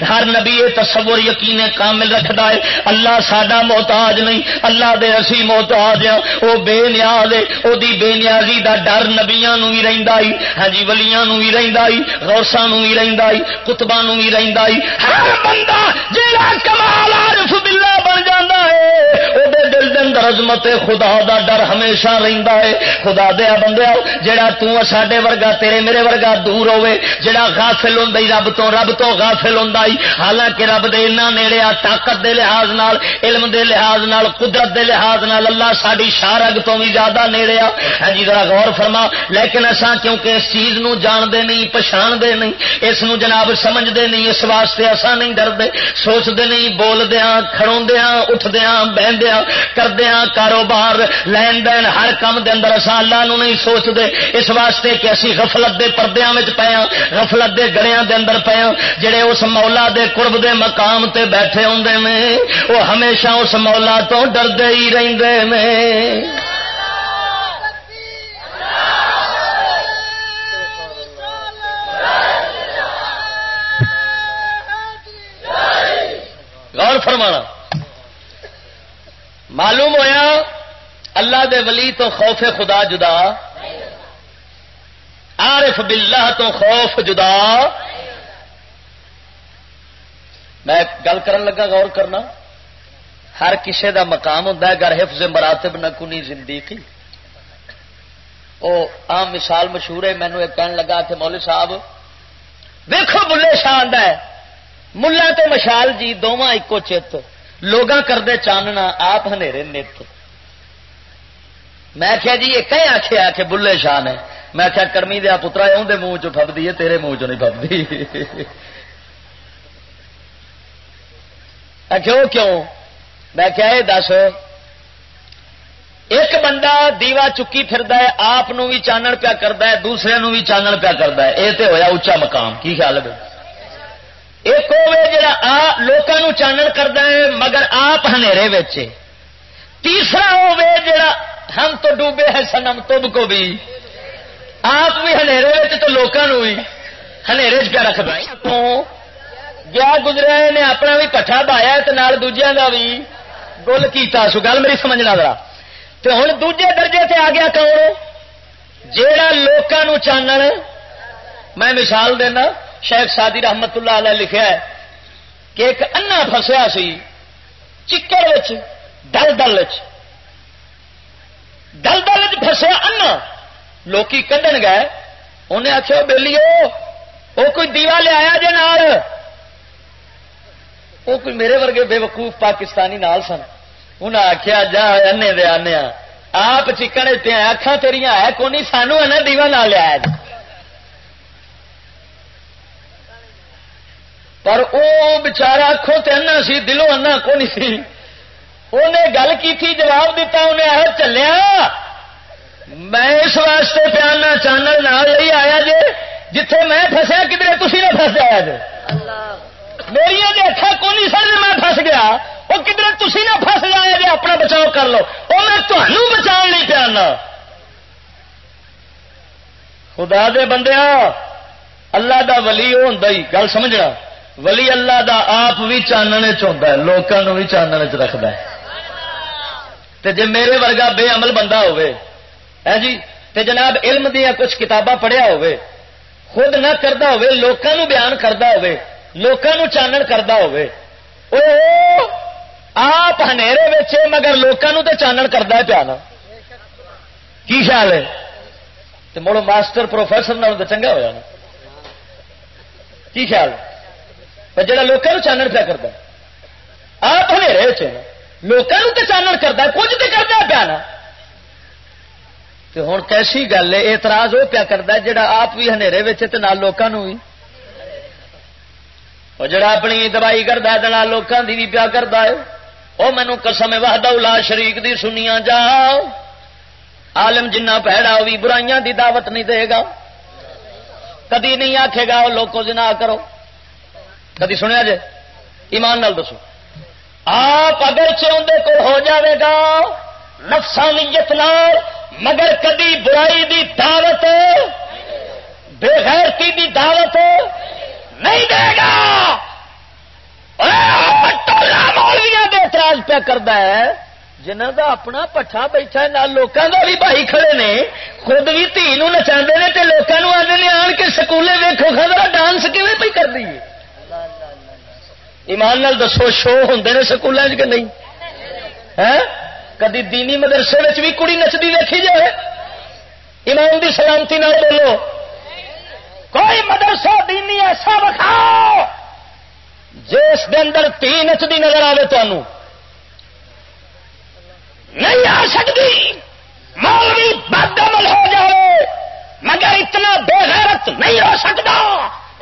ہر نبی یہ تصور یقین کامل رکھتا ہے، اللہ ساڈا محتاج نہیں، اللہ دے اسی محتاج ہوں وہ بے نیاز ہے وہ بے نیازی دا ڈر نبیا بھی رہتا ہاں جی ولیاں نو بھی رہتا غوثا بھی رہتا کتبا بھی رہتا ہر بندہ جہاں کمال عارف بلا بن جانا ہے وہ دل دن عظمت خدا دا ڈر ہمیشہ رہتا ہے۔ خدا دے دیا بندہ جہاں تڈے ورگا، تیرے میرے ورگا دور ہوے جہاں غافل ہوں رب تو رب تو غافل ہوں حالانکہ رب دے اتنا نیڑے آ طاقت دے لحاظ نال، علم دے لحاظ نال، قدرت دے لحاظ نال، اللہ ساری شارگ تو بھی زیادہ نیڑے آ۔ ہاں جی ذرا غور فرما، لیکن اصا کیونکہ اس چیز نو جانتے نہیں پچھاڑتے نہیں، اس نو جناب سمجھتے نہیں، اس واسطے اصا نہیں ڈرتے، سوچتے نہیں بولدیا کھڑوندیا اٹھدیا بہدیا کردیا کاروبار، لین دین، ہر کام دے اندر اصا اللہ نو نہیں سوچتے، اس واسطے کہ اسی غفلت دے پردیاں پے ہاں غفلت دے گڑیاں دے اندر پے ہاں جڑے اس مولا دے قرب دے مقام تے بیٹھے ہوں وہ ہمیشہ اس مولا تو ڈردے ہی رہندے میں غور فرمانا۔ معلوم ہویا اللہ دے ولی تو خوف خدا جدا۔ عارف باللہ تو خوف جدا۔ میں گل کرن لگا، غور کرنا۔ ہر کسے دا مقام ہوں گر حفظ مراتب نہ کنی زندگی۔ او عام مثال مشہور ہے مینو ایک کہنے لگا کہ مولوی صاحب دیکھو بلے شاہ ہے۔ ملا تو مشال جی دونوں ایکو چت لوگ کرتے چاننا آپ نت میں کیا جی یہ کہیں آخیا کہ بلے شاہ نے میں کیا کرمی دیا پترا اندر منہ چپتی ہے تیرے منہ چ نہیں پبدی کیوں میں کیا یہ دس ایک بندہ دیوا چکی پھردا ہے آپ بھی چانن پیا کرتا ہے دوسرے بھی چانن پیا کرتا ہے یہ تو ہوا اچا مقام کی خیال ہے ایک جا لوگوں چانن کرتا ہے مگر آپ تیسرا جڑا ہم تو ڈوبے ہیں سنم تب کو بھی۔ آپ بھی ہنیرے تو لوگوں بھی ہنیرے چ رکھتا گیا گزرا نے اپنا بھی کٹھا بایا دوجیا کا بھی گل کیتا۔ سو گل میری سمجھنا ذرا۔ تو ہوں دوجے درجے سے آ گیا کون؟ جا لوگوں چانن، میں مثال دینا۔ شیخ سادی رحمت اللہ علیہ لکھا ہے کہ ایک انا فسیا سی، چکر دل دل دل دل فسیا انا۔ لوکی کھڈن گئے، انہیں آخیا بہلی وہ کوئی دیوا لیا جی نال؟ وہ کوئی میرے ورگے بے وقوف پاکستانی نال سن۔ انہیں آخیا جا انے دے آنے آپ چکن پہ اکھان تیریا ہے کونی سانو ہے نا دیوا نہ لیا جی پر وہ بچارا اکھوں تے انا سی، دلوں انا کو نہیں سی انہیں گل کی تھی جواب دیتا انہیں آ چلیا۔ میں اس واسطے پیانا چانل نال ہی آیا جے، جتھے میں فسیا کدھر تھی نہ فس آیا جے؟ میری جی اکھا کو نہیں سر میں فس گیا۔ وہ کدھر تھی نہ فس جایا جے، اپنا بچاؤ کر لو۔ وہ میں تمہوں بچا نہیں پیانا۔ خدا دے بندیا اللہ دا ولی وہ ہوں گل سمجھنا۔ ولی اللہ دا آپ بھی چاننے چاہتا ہے لوگوں بھی چاننے چ رکھتا ہے۔ تے جے میرے ورگا بے عمل بندہ ہوئے ہے ہاں جی؟ تے جناب علم دیا کچھ کتاباں پڑھیا ہوئے خود نہ کرتا ہوئے لوگوں بیان کرتا ہوئے لوگوں چانن کرتا ہوئے آپ ویچے مگر لوگوں تے چانن کرتا پیا نا۔ کی خیال ہے؟ تو مڑو ماسٹر پروفیسر نال تو چنگا ہوا نا۔ کی خیال؟ ہے جا لوگوں چانن پیا کرتا آپ لوگوں تو چانن کرتا کچھ تو کرتا پیا نا ہوں کیسی گل ہے، اعتراض وہ پیا کرتا جا آپ بھی لوگوں بھی وہ جڑا اپنی دوائی کرتا ہے لوگوں کی بھی پیا کرتا ہے۔ وہ مینو قسم وحدہ الا شریک دی سنیا جا عالم جنہ پیڑا وہ بھی برائیاں دی دعوت نہیں دے گا۔ کدی نہیں آکھے گا وہ لوگوں جنا کرو۔ کدی سنیا جے ایمان نال دسو آپ اگر چاہتے کو ہو جاوے گا نفسانیت نال مگر کدی برائی دی دعوت بے غیرتی دی دعوت نہیں دے گا مولویا دے اعتراض پہ کرتا ہے جنہ دا اپنا پٹھا بیٹھا ہے لوگوں کا بھی بھائی کھڑے نے خود بھی دھی نچا نے لوگوں آدھے آن کے سکولے ویکو خبر ڈانس کیون پہ کر دی ایمان نال دسو، شو ہوں نے سکولوں کہ نہیں؟ کدی دینی مدرسے بھی کڑی نچتی دیکھی جائے؟ ایمان دی سلامتی نہ بولو۔ کوئی مدرسہ دینی ایسا بکھاؤ جس دے اندر تی نچتی نظر آئے تمہوں نہیں آ سکتی مولوی بد عمل ہو جائے، مگر اتنا بے غیرت نہیں ہو سکتا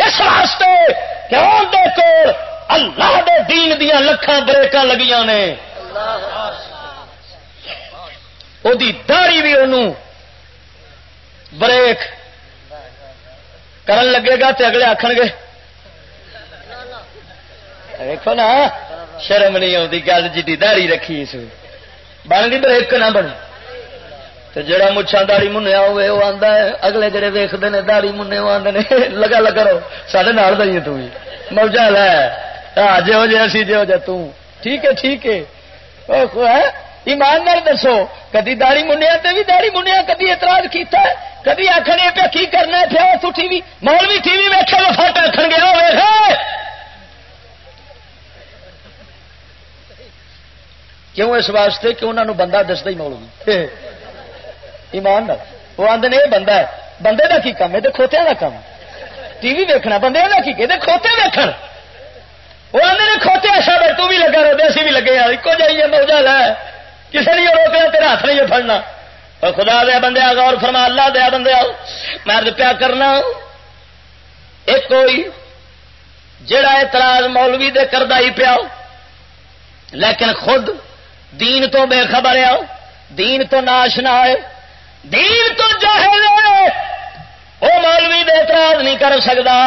اس واسطے کہ کو اللہ دے دین دیا لکھان بریک لگیاں نے۔ وہ داڑی بھی انہوں بریک کرن لگے گا تے اگلے آخر گے۔ دیکھو نا، شرم نہیں آتی گل جی داڑی رکھی اس بن گئی بریک نہ بنی تو جڑا مچھا داڑی منیا ہوئے وہ آتا ہے، اگلے جڑے ویختے ہیں داڑی مننے وہ آتے ہیں لگا لگا رہو سارے نال دئیے تھی موجہ لے۔ ہاں جو جی اسی جو جا ٹھیک ہے ٹھیک ہے۔ ایماندار دسو، کدی داڑی منیا تے بھی داڑی منیا کدی اعتراض کیتا ہے، کدی آخر پہ کی کرنا پیا؟ تو ٹی وی مول بھی ٹی وی ویکے وہ فٹ آخر گیا ہوئے کیوں اس واسطے؟ کہ انہوں نے بندہ دستا ہی مول بھی ایمان وہ آدھے یہ بندہ ہے، بندے کا کی کام ہے؟ تو کھوتیا کا کام ٹی وی ویکنا بندے کا کی کھوتے ویکن وہ آدھے کھوتے ایسا تو بھی لگا رہے اسی بھی لگے ایک جائیے موجہ لے کسی نے روکنا تیرا ہاتھ نہیں پڑنا خدا دیا بندے غور فرما، اللہ دیا بندے میں پیا کرنا، ایک کوئی جڑا اعتراض مولوی دے کردہ ہی پیا لیکن خود دین تو بے خبر آؤ۔ دین تو ناش نہ آئے۔ دین تو جاہل وہ مولوی دے اعتراض نہیں کر سکتا۔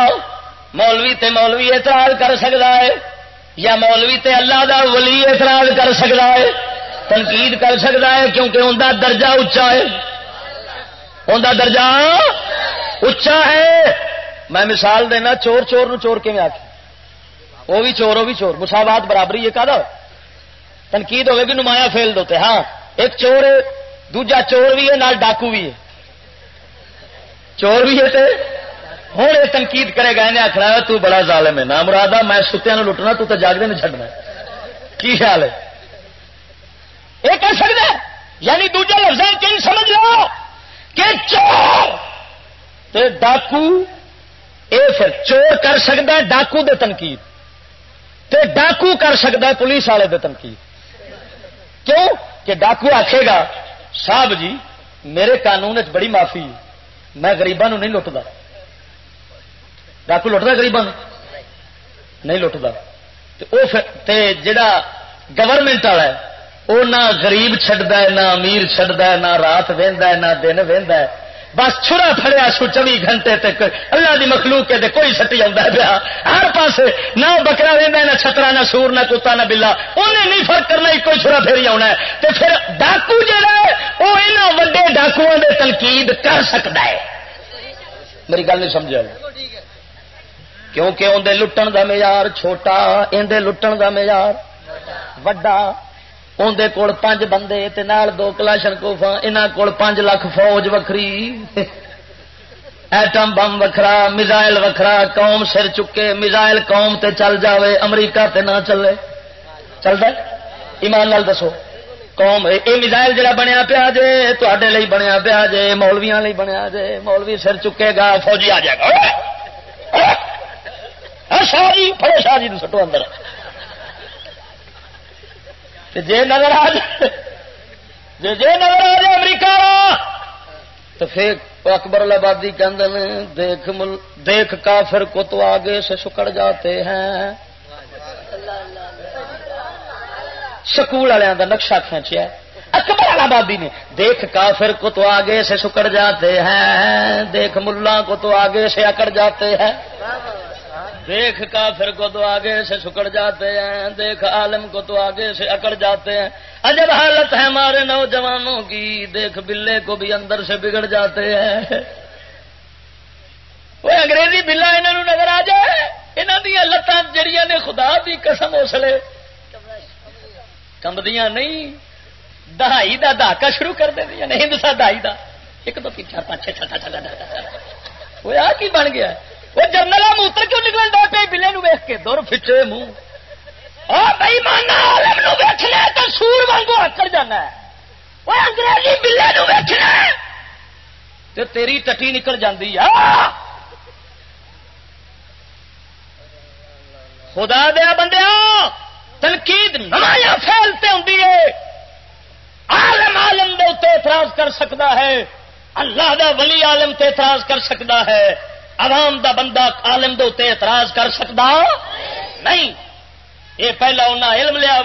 مولوی تے مولوی اعتراض کر سکتا ہے یا مولوی تے اللہ دا ولی اعتراض کر سکتا ہے؟ تنقید کر سکتا ہے کیونکہ اندر درجہ اچا ہے۔ اندر درجہ اچا ہے۔ میں مثال دینا، چور چور نو چور کیون آخ وہ بھی چور وہ بھی چور۔ مساوات برابری یہ کہ تنقید ہوگی نمایاں فیل دوتے ہاں ایک چور ہے، دوجا چور بھی ہے، نال ڈاکو بھی ہے۔ چور بھی ہے ہوں یہ تنقید کرے گا انہیں آخنا تو بڑا ظالم ہے، نہ مرادہ میں ستیا لٹنا، تو جاگتے نہیں چڈنا کی خیال ہے؟ یہ کہہ سکتا یعنی دوجا لفظ کہیں سمجھ لو کہ چور! ڈاکو، اے پھر چور کر سکتا ہے ڈاکو دے تنقید، تے ڈاکو کر سکتا ہے پولیس والے دے تنقید۔ کیوں؟ کہ ڈاکو آخے گا، صاحب جی میرے قانون بڑی معافی میں گریبان نہیں لٹتا ڈاکو لٹتا گریبان نہیں لٹتا جڑا گورنمنٹ والا ہے وہ نہ غریب چڈتا ہے، نہ امیر چڈتا ہے، نہ رات وہدا ہے، نہ دن وہدا ہے۔ بس چھڑا فڑیا سو چوبی گھنٹے تک اللہ دی مخلوق کے کوئی سٹی آتا پیا۔ ہر پاس نہ بکرا رہتا نہ چھترا، نہ سور، نہ کتا، نہ بلا۔ انہیں نہیں فرق کرنا ایک کوئی چھڑا پھر آنا ہے۔ تو پھر ڈاکو جہا ہے وہ یہاں وڈے ڈاکو تنقید کر سکتا ہے۔ میری گل نہیں سمجھا۔ کیونکہ اندر لٹن دا معیار چھوٹا اندر لٹن دا معیار وڈا۔ اندر کول پانچ بندے، تے نال دو کلاشن کوفا یہاں کول پانچ لاکھ فوج وکری ایٹم بم وکھرا، میزائل وکھرا، قوم سر چکے، میزائل قوم تے چل جاوے، امریکہ تے نہ چلے۔ چلتا ایمان لال دسو۔ قوم یہ میزائل جڑا بنیا پیا جے تے بنیا پیا جے مولویا بنیا جے، مولوی سر چکے گا، فوجی آ جائے گا۔ شاہ جی پڑے شاہ جی سٹو اندر۔ جے نظر آ جائے، جے جے نظر آ جائے امریکہ تو پھر اکبر آبادی کہ دیکھ مل، دیکھ کافر کو تو آگے سے سکڑ جاتے ہیں۔ سکول والوں کا نقشہ کھینچیا۔ اکبر آبادی نے، دیکھ کافر کو تو آگے سے سکڑ جاتے ہیں، دیکھ ملا کو تو آگے سے اکڑ جاتے ہیں۔ دیکھ کافر کو تو آگے سے سکڑ جاتے ہیں دیکھ عالم کو تو آگے سے اکڑ جاتے ہیں عجب حالت ہے ہمارے نوجوانوں کی دیکھ بلے کو بھی اندر سے بگڑ جاتے ہیں وہ انگریزی بلا انہوں نظر آ جائے یہاں دیا لتان جڑیاں نے خدا دی قسم اسلے کمبدیاں نہیں دہائی دا دہاکا شروع کر دیا نہیں دسا دہائی دا ایک دو تین چار پانچ چھ چھٹا چھٹا وہ آ کی بن گیا وہ جنرل موتر کیوں نکل ڈا پہ بلے نو ویخ کے دور فچے منہ بھائی مانا عالم ویچنا تو سور وانگو اکڑ جانا ہے۔ وہ انگریزی بلے نو ویچنا تو تیری ٹٹی نکل جاتی ہے۔ خدا دیا بندیا تنقید نمایاں پھیلتے ہوں عالم عالم دے اتنے اعتراض کر سکتا ہے۔ اللہ دا ولی عالم تے اعتراض کر سکتا ہے۔ عوام دا بندہ عالم دے اتنے اعتراض کر سکتا نہیں۔ یہ پہلا انہیں علم لیا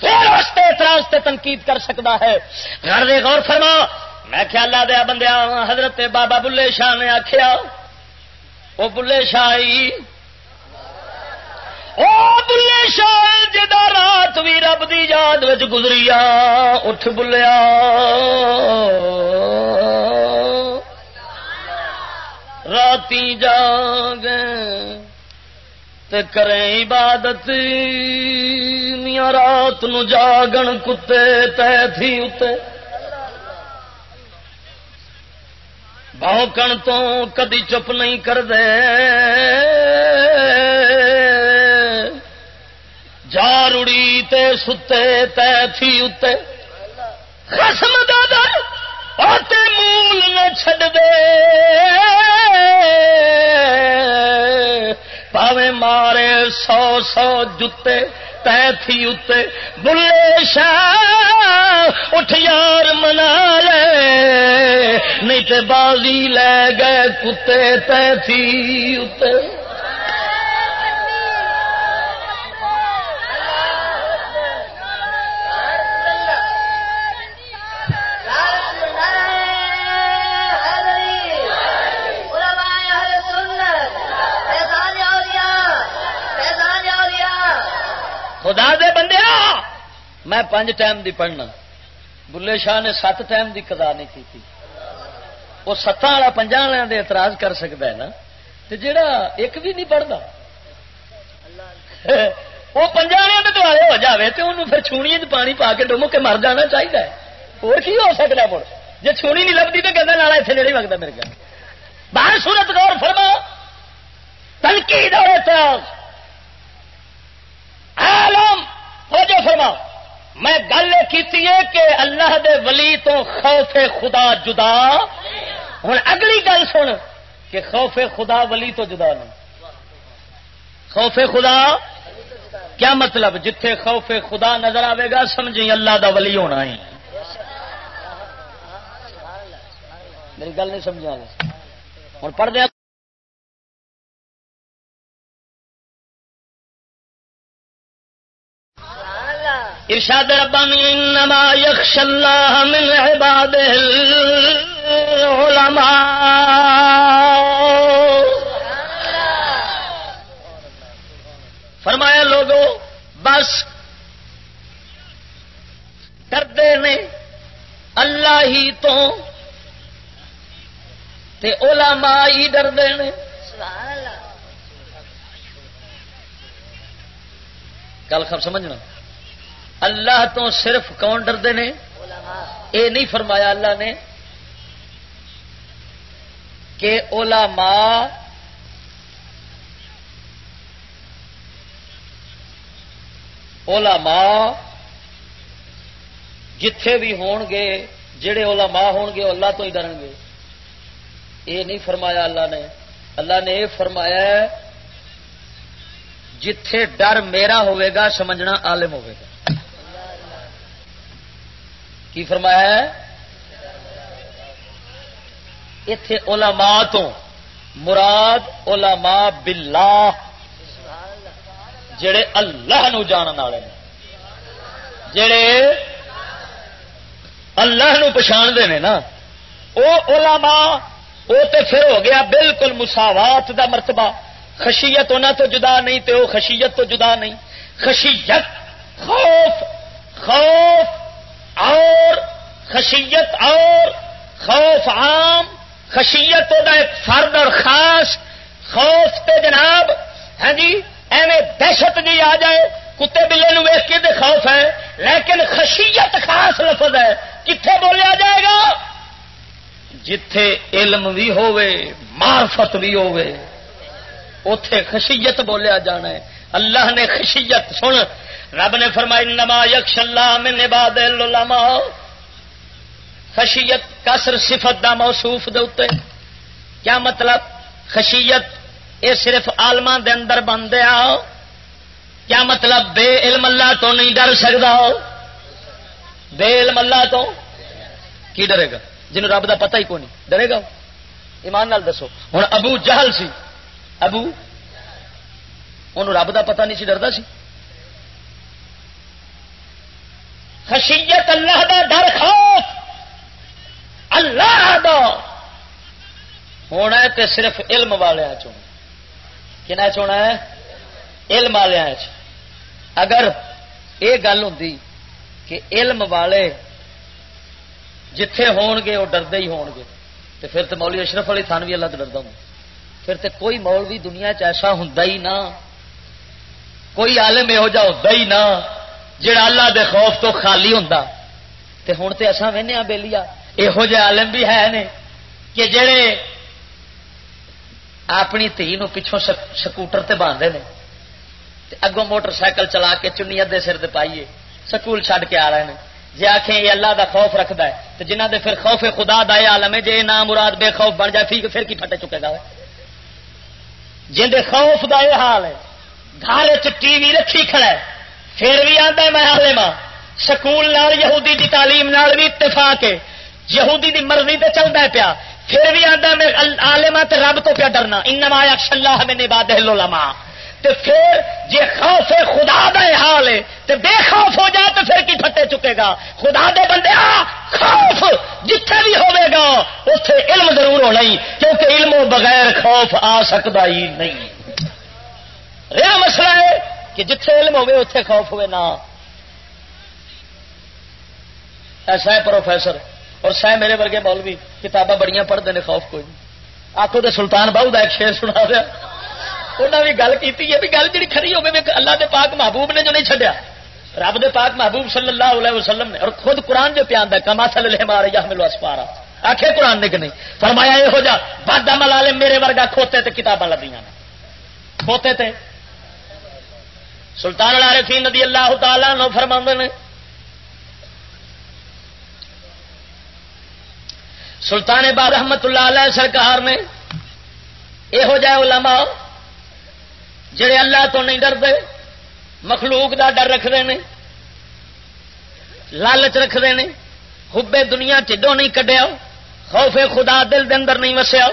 پھر اس اعتراض تے تنقید کر سکتا ہے۔ گھر دے غور فرما۔ میں خیال دیا بندیا، حضرت بابا بلے شاہ نے آخیا وہ بلے شاہ بلے شاہ جا رات بھی رب دی یاد گزری اٹھ بلیا۔ راتی جاگ کریں عبادت میاں رات نو جاگن کتے تے تھی اتے۔ بہوکن تو کدی چپ نہیں کر دے جا روڑی تے ستے تے تھی اتے۔ خسم دادا! مول نہ چھڈ دے۔ پاوے مارے سو سو جتے تے تھی اتے۔ بلے شاہ، اٹھ یار منا لے نہیں تے بازی لے گئے کتے تے تھی اتے۔ خدا دے بندے میں پانچ ٹائم دی پڑھنا۔ بلے شاہ نے سات ٹائم دی قضا نہیں کی تھی وہ ستان والا پنجا والے اعتراض کر سکتا ہے نا۔ تو جڑا ایک بھی نہیں پڑھتا وہ پنجا والے دوارے ہو جاوے تو انہوں پھر چھونی پانی پا کے ڈومو کے مر جانا چاہیے اور کی ہو سکتا مڑ جی چھونی نہیں لگتی تو کہنا لالا اتنے نہیں لگتا میرے گھر باہر سورت غور فرما تنقید اور اعتراض عالم ہو جو فرما میں گل کی کہ اللہ دے ولی تو خوف خدا جدا۔ ہوں اگلی گل سن کہ خوف خدا ولی تو جدا نہیں۔ خوف خدا کیا مطلب؟ جتھے خوف خدا نظر آئے گا، سمجھی اللہ دا ولی ہونا ہی۔ میری گل نہیں سمجھا۔ ہوں پڑھ دیا ارشاد ربانی انما یخش اللہ من عباده العلماء. فرمایا لوگو بس ڈردے نے اللہ ہی تو تے علماء ہی ڈردے نے۔ گل خب سمجھنا؟ اللہ تو صرف کون ڈردے نے؟ یہ نہیں فرمایا اللہ نے کہ علماء علماء جتھے بھی ہون گے، جڑے علماء ہون گے، اللہ تو ہی ڈرن گے۔ یہ نہیں فرمایا اللہ نے۔ اللہ نے یہ فرمایا جتھے ڈر میرا ہوئے گا، سمجھنا عالم ہوئے گا۔ کی فرمایا ہے؟ اتے علماء تو مراد علماء باللہ، جڑے اللہ نو جان والے جڑے اللہ نو پچھاڑتے ہیں نا وہ علماء وہ تو پھر ہو گیا بالکل مساوات دا مرتبہ۔ خشیت انہوں تو جدا نہیں تو وہ خشیت تو جدا نہیں۔ خشیت، خوف خوف اور خشیت اور خوف عام، خشیت ایک فرد اور خاص خوف تے جناب ہاں جی ایویں دہشت جی آ جائے، کتے بلے نو ویس کے خوف ہے، لیکن خشیت خاص لفظ ہے کتنے بولیا جائے گا؟ جتھے علم بھی ہوئے معرفت بھی ہوئے اتے خشیت بولیا جانا ہے۔ اللہ نے خشیت، سن رب نے فرمائی نما یکش اللہ میں نباد خشیت کسر صفت دا موصوف دے کیا مطلب؟ خشیت یہ صرف آلما دے اندر بن دیا کیا مطلب؟ بے علم اللہ تو نہیں ڈر سکتا بے علم اللہ تو کی ڈرے گا؟ جنہوں رب دا پتہ ہی کو نہیں۔ ڈرے گا ایمان نال دسو۔ ہوں ابو جہل سی۔ ابو؟ ان رب دا پتہ نہیں سی، ڈردا سی۔ خشیت اللہ دا ڈر خوف۔ اللہ دا۔ ہونا ہے تے صرف علم والے چنا چونا ہے؟ علم والے اگر یہ گل ہوں کہ علم والے جتھے ہون گے وہ ڈردے ہی ہون گے۔ تو پھر تو مولی اشرف علی تھان بھی اللہ تو ڈردا ہوں۔ پھر تو کوئی مولوی دنیا چسا ہوں ہی نہ۔ کوئی عالم یہو جہ ہوتا ہی نہ۔ جڑا اللہ دے خوف تو خالی ہوں تو ہوں تو اصا وہنے ہاں بےلی یہو جہ عالم بھی ہے نے، کہ جڑے اپنی تھی پچھوں سکوٹر تے باندھے نے اگوں موٹر سائیکل چلا کے چنی ادے سر پائیے، سکول چھڈ کے آ رہے ہیں جی آخیں یہ اللہ دا خوف رکھتا ہے تو جنہ دے پھر خوف خدا دا عالم ہے جی نام مراد بے خوف بن جائے، پھر کی پھٹے چکے گا جن دے خوف دا یہ حال ہے، گھر ٹی وی رکھی کھڑا ہے پھر بھی آتا میں عالم سکول نال، یہودی دی تعلیم نال بھی اتفاق ہے۔ یہودی دی مرضی تے چلتا ہے پیا۔ پھر بھی آتا میں آلما رب تو پیا ڈرنا۔ انما یخش اللہ میں نباد العلماء۔ تے پھر جے خوف خدا دا حال ہے، تے بے خوف ہو جائے تو پھر کی پھٹے چکے گا؟ خدا دے بندے خوف جتھے بھی ہوے گا اتے علم ضرور ہونا ہی، کیونکہ علم بغیر خوف آ سکتا ہی نہیں۔ رہا مسئلہ ہے کہ جتھے علم ہوے اتے خوف ہوئے نہ ایسا ہے پروفیسر اور سہ میرے ورگے مولوی، کتاباں بڑی پڑھتے ہیں خوف کوئی آخو تو سلطان باہو کا ایک شیر سنا دیا انہیں بھی گل کی ہے بھی گل جی کھڑی ہوگی اللہ دے پاک محبوب نے جو نہیں چڈیا رب دے پاک محبوب صلی اللہ علیہ وسلم نے، اور خود قرآن جو پیان ہے، کما صلی اللہ مارے یا ملو اسپارا آخے قرآن نے کہ نہیں؟ فرمایا یہ ہو جا، بادہ ملالے میرے ورگا کھوتے تے کتاباں لگیاں کھوتے تے سلطان العارفین رضی اللہ تعالی نو فرما نے، سلطان با رحمت اللہ علیہ سرکار نے یہو جہ علماء جڑے اللہ تو نہیں ڈرتے، مخلوق دا ڈر رکھتے ہیں لالچ رکھتے ہیں خوبے دنیا ٹھڈوں نہیں کڈیا خوف خدا دل دے اندر نہیں وسیا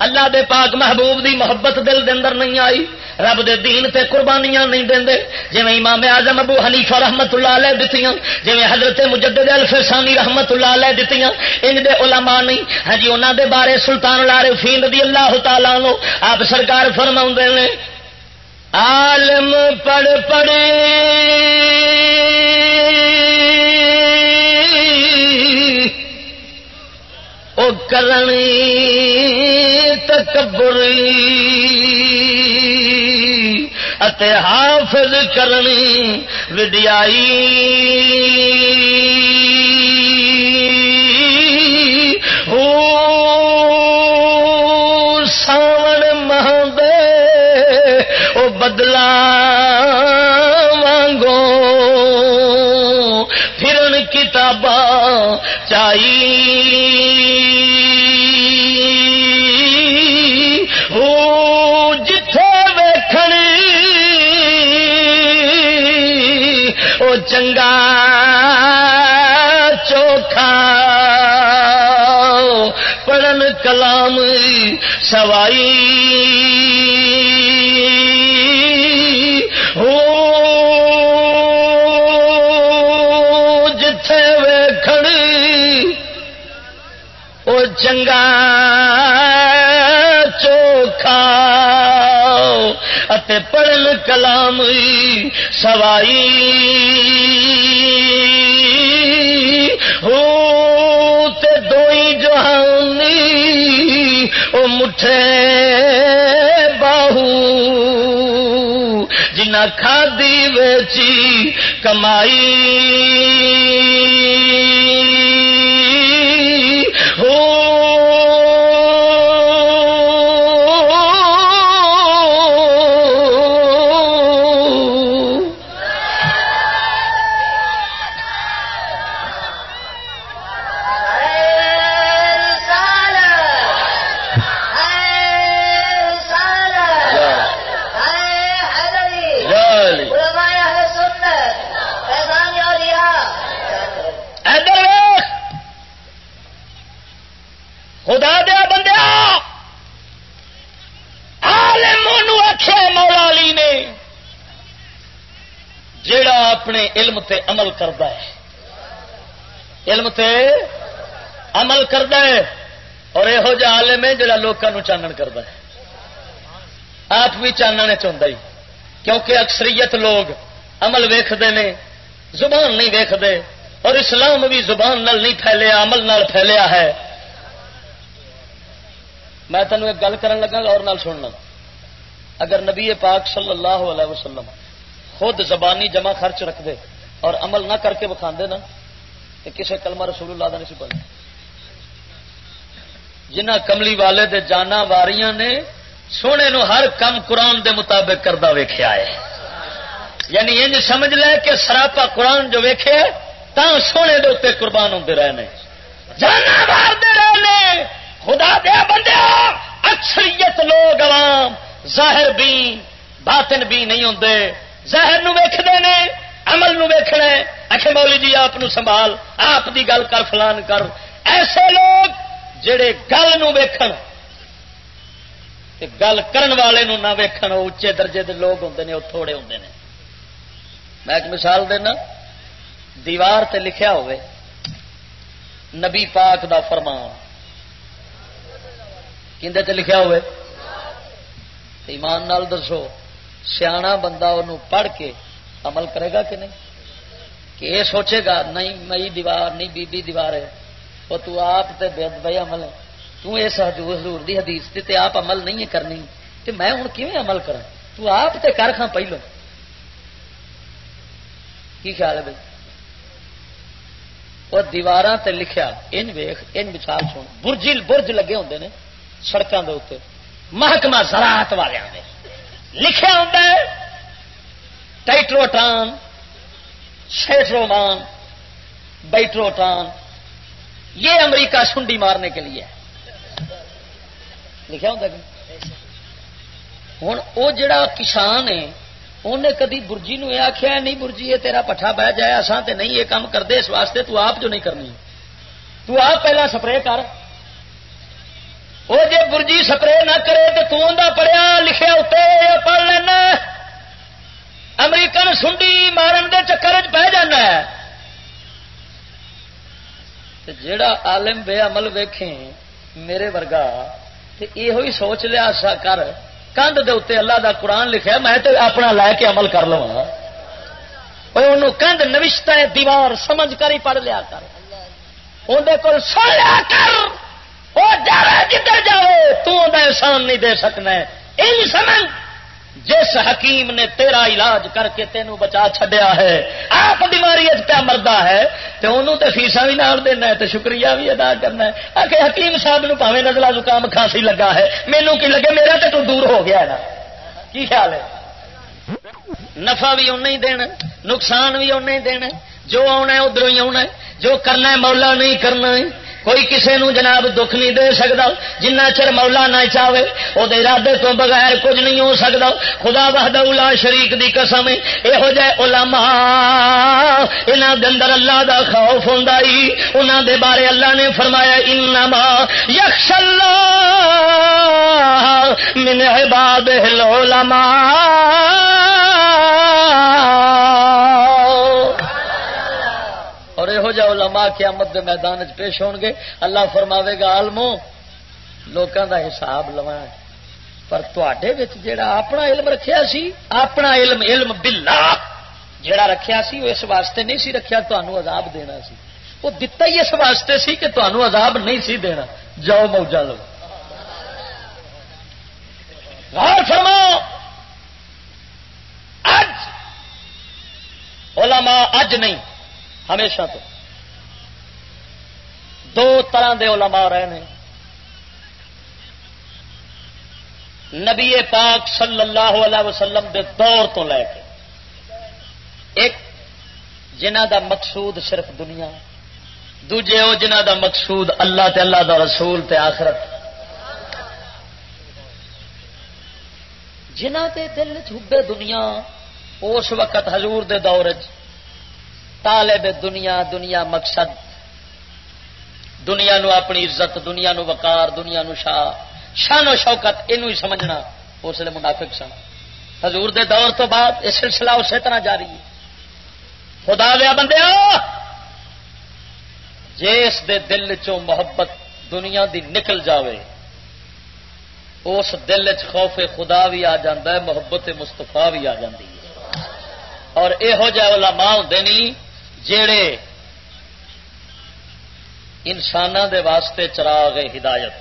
اللہ دے پاک محبوب دی محبت دل دے اندر نہیں آئی، رب دے دین تے قربانیاں نہیں دے جی امام اعظم ابو حنیفہ رحمت اللہ علیہ دتیاں جی حضرت مجدد الفسانی رحمت اللہ علیہ دتیاں ان دے علماء نہیں۔ ہاں جی انہاں دے بارے سلطان العارفین رضی اللہ تعالی عنہ آپ سرکار فرماؤں نے، عالم پڑھ پڑے او کرنی تکبری اتے حافظ کرنی وڈیائی ساون مہدے وہ بدلا وانگو کتاباں چائی چنگا چوکھا۔ پڑھن کلام سوائی۔ ہو چنگا چوکھا۔ پڑھن کلام سوائی۔ ہو تے دوئی جہانی، او مٹھے باہو۔ جنا کھادی ویچی کمائی۔ اپنے علم تے عمل کرتا ہے۔ علم تے عمل کرتا ہے اور یہو جہ عالم ہے جڑا لوگوں چانن کرتا ہے۔ آپ بھی چاننے چاہتا ہی، کیونکہ اکثریت لوگ عمل ویختے ہیں زبان نہیں ویختے اور اسلام بھی زبان نال نہیں پھیلیا، عمل نال پھیلیا ہے۔ میں تینوں ایک گل کرن لگا اور نال سننا۔ اگر نبی پاک صلی اللہ علیہ وسلم خود زبانی جمع خرچ رکھ دے اور عمل نہ کر کے بکھا دے نا کہ کسی کلمہ رسول اللہ کا نہیں سی پڑھنا۔ جنہ کملی والے دے جانا واریاں نے سونے نو ہر کم قرآن دے مطابق کردہ ویخیا ہے۔ یعنی یہ سمجھ لے کہ سراپا قرآن جو ویخے تا سونے دے اتنے قربان ہوتے رہے جانا مارتے رہے خدا دیا بندے اکثریت لوگ عوام، ظاہر بھی، باطن بھی نہیں ہوں ظاہر ویختے ہیں عمل ویخنا آخر اچھا مولی جی آپ سنبھال، آپ دی گل کر، فلان کر۔ ایسے لوگ جڑے گل ویخ گل کرن والے نو نہ ویکھن، وہ اچے درجے دے لوگ ہوں نے، وہ تھوڑے ہوں نے۔ میں ایک مثال دینا، دیوار تے لکھیا ہوئے، نبی پاک دا فرمان۔ کھے تے لکھیا ہوئے؟ ایمان نال دسو۔ سیاح بندہ انہوں پڑھ کے عمل کرے گا کہ نہیں؟ کہ یہ سوچے گا نہیں مئی دیوار نہیں بی بی دیوار ہے۔ وہ تو آپ تے بید بھائی عمل ہے۔ تو اس حضور دی حدیث تے, تے آپ عمل نہیں ہے کرنی۔ تے میں ہوں کیون عمل کرا تو آپ تے کر کھا پہلو۔ کی خیال ہے بھائی؟ وہ دیوار تے لکھیا ان ویخ ان مثال سن۔ برجل برج لگے ہوندے نے سڑکوں کے اتنے محکمہ زراعت والے لکھا ہوں ٹائٹروٹان شیٹرومان بیٹروٹان یہ امریکہ سنڈی مارنے کے لیے لکھا ہوں ہوں وہ جڑا کسان ہے انہیں کدی برجی نو آخیا نہیں برجی، یہ تیرا پٹھا بہ جائے، اساں تے نہیں یہ کام کرتے اس واسطے تو آپ جو نہیں کرنی۔ تو آپ پہلا سپرے کر۔ وہ جی برجی سپرے نہ کرے تو پڑھیا لکھیا اتنے پڑھ لینا امریکن سنڈی مارن دے چکر چ جانا ہے۔ جیڑا عالم بے عمل ویکھیں میرے ورگا یہ سوچ لیا سا کر۔ کندھ دے اتنے اللہ دا قرآن لکھا میں تو اپنا لے کے عمل کر لوا انہوں کندھ نوشتا ہے دیوار سمجھ کر ہی پڑھ لیا کر۔ اندر کول سن لیا کر۔ وہ جائے جدھر جائے تو احسان نہیں دے سکنا سمجھ جس حکیم نے تیرا علاج کر کے تینوں بچا چھڈیا ہے، آپ بیماری پہ مردا ہے تو انہوں تے فیسا بھی نال دینا ہے تو شکریہ بھی ادا کرنا ہے۔ آ کے حکیم صاحب نو پاوے نزلہ زکام کھانسی لگا ہے۔ مینو کی لگے میرا تو دور ہو گیا ہے نا۔ کی خیال ہے؟ نفع بھی انہیں ہی دینا نقصان بھی انہیں ہی دینا جو آنا ہے ادھر ہی آنا ہے۔ جو کرنا ہے، مولا نہیں کرنا ہے۔ کوئی کسی نو جناب دکھ نہیں دے سکتا جنہ چر مولا نہ چاہے وہ ارادے تو بغیر کچھ نہیں ہو سکتا خدا بہد الا شریک دی قسم یہو جہ علماء انہوں دے اندر اللہ دا خوف ہوں انہوں دے بارے اللہ نے فرمایا، انما یخش اللہ من عباد العلماء۔ اور یہو جہ علماء قیامت دے میدان چ پیش ہون گے، اللہ فرماوے گا آلمو لوگوں دا حساب لوا پر تے جڑا اپنا علم رکھیا سی، اپنا علم علم بلا جڑا رکھیا سی، وہ اس واسطے نہیں سی رکھیا تمہوں عذاب دینا سی۔ وہ دتا ہی اس واسطے سی کہ تمہوں عذاب نہیں سی دینا۔ جاؤ موجا لو۔ غور فرماؤ۔ اج علماء، اج نہیں۔ ہمیشہ تو۔ دو طرح دے علماء رہے ہیں۔ نبی پاک صلی اللہ علیہ وسلم دے دور تو لے کے۔ ایک، جنہ دا مقصود صرف دنیا، دوجے وہ جنہ دا مقصود اللہ تے اللہ دا رسول تے آخرت۔ جنہ دے دل چھبے دنیا، اس وقت حضور دے دور چ طالب دنیا دنیا مقصد۔ دنیا نو اپنی عزت، دنیا نو وقار، دنیا نو شاہ۔ شان و شوکت یہ سمجھنا اس لیے منافق سن۔ حضور دے دور تو بعد یہ سلسلہ اسی طرح جاری ہے۔ خدا دیا بندے جس دے دل چوں محبت دنیا دی نکل جاوے، اس دل چ خوف خدا بھی آ جاندہ ہے، محبت مستفا بھی آ جاندی ہے۔ اور یہو جہ علماء ہوتے نہیں جڑے انسان دے واسطے چراغ ہدایت۔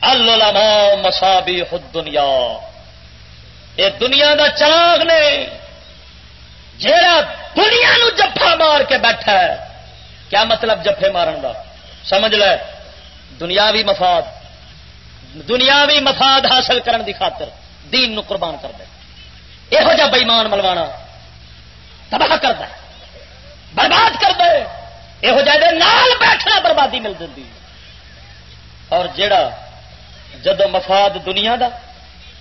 العلماء مسابی خود دنیا یہ دنیا دا چراغ نے جڑا دنیا نو جفا مار کے بیٹھا ہے۔ کیا مطلب جفے مارن دا؟ سمجھ لے۔ دنیاوی مفاد۔ دنیاوی مفاد حاصل کرن دی خاطر دین نو قربان کر دے۔ یہو جہ بئیمان ملوانا تباہ کرتا ہے برباد کر دے۔ یہ جائے نال بیٹھنا بربادی مل جاتی اور جڑا جدو مفاد دنیا دا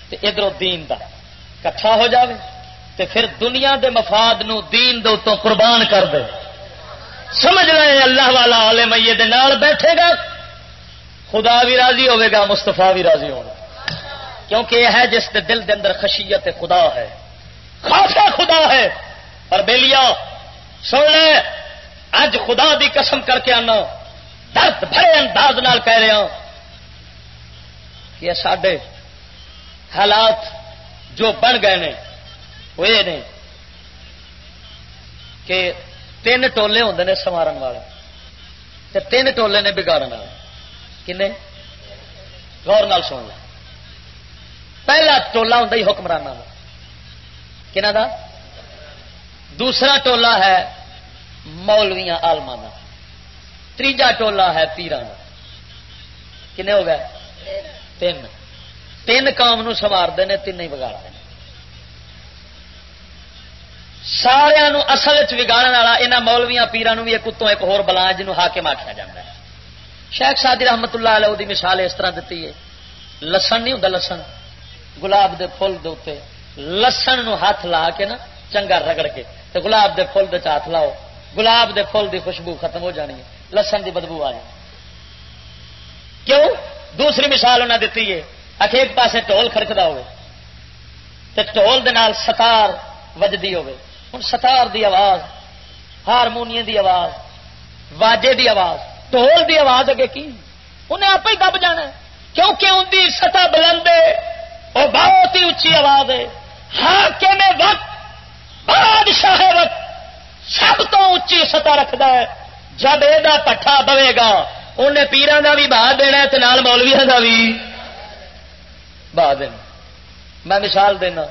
تے ادھر دین دا کٹھا ہو جاوے تے پھر دنیا دے مفاد نو دین دے تو قربان کر دے۔ سمجھ رہے اللہ والا آلے مئیے دے نال بیٹھے گا۔ خدا بھی راضی ہوے گا مستفا بھی راضی ہوگا کیونکہ یہ ہے جس دے دل دے اندر خشیت خدا ہے۔ خاصا خدا ہے۔ اور بیلیا سن لے، اج خدا دی قسم کر کے آنا، درد بھرے انداز نال کہہ رہا ہوں کہ سڈے حالات جو بن گئے نے وہ یہ نے، کہ تین ٹولے ہوں نے سوارن والے تین ٹولے نے بگاڑ والے۔ کنے؟ غور نال سن لے۔ پہلا ٹولا ہوں حکمران کنہ کا دوسرا ٹولا ہے مولویا آلما کا تیجا ٹولا ہے پیران۔ کن ہو گئے؟ تین۔ تین قوم سوارتے ہیں تین ہی بگاڑتے ہیں سارا اصل چگاڑ والا یہاں مولویا پیران بھی ایک اتوں ایک ہور بلا جنوب ہاکم آخیا جا ہے۔ شیخ سادی رحمت اللہ علیہ وہ مثال اس طرح دیتی ہے۔ لسن نہیں ہوں لسن۔ گلاب دے فل دے لسن نو ہاتھ لا کے نا چنگا رگڑ کے تو گلاب دے فل دے ہاتھ لاؤ۔ گلاب دے فل دی خوشبو ختم ہو جانی ہے۔ لسن دی بدبو آ جائے کیوں؟ دوسری مثال انہیں دیتی ہے۔ آخ ایک پاسے ٹول خرکتا ہوئے۔ تے ٹول دے نال ستار وجدی ہوئے۔ ہوں ستار دی آواز ہارمونی دی آواز، واجے دی آواز ٹول دی آواز اگے کی؟ انہیں آپ ہی دب جانا کیونکہ ان کی سطح بلند ہے اور بہت ہی اچھی آواز ہے۔ ہاں کہ میں وقت بادشاہ وقت سب تو اچھی سطح رکھتا ہے۔ جب یہ پٹھا بوے گا انہیں پیران کا بھی بہا دینا نال مولویا کا بھی بہا دینا۔ میں مثال دینا،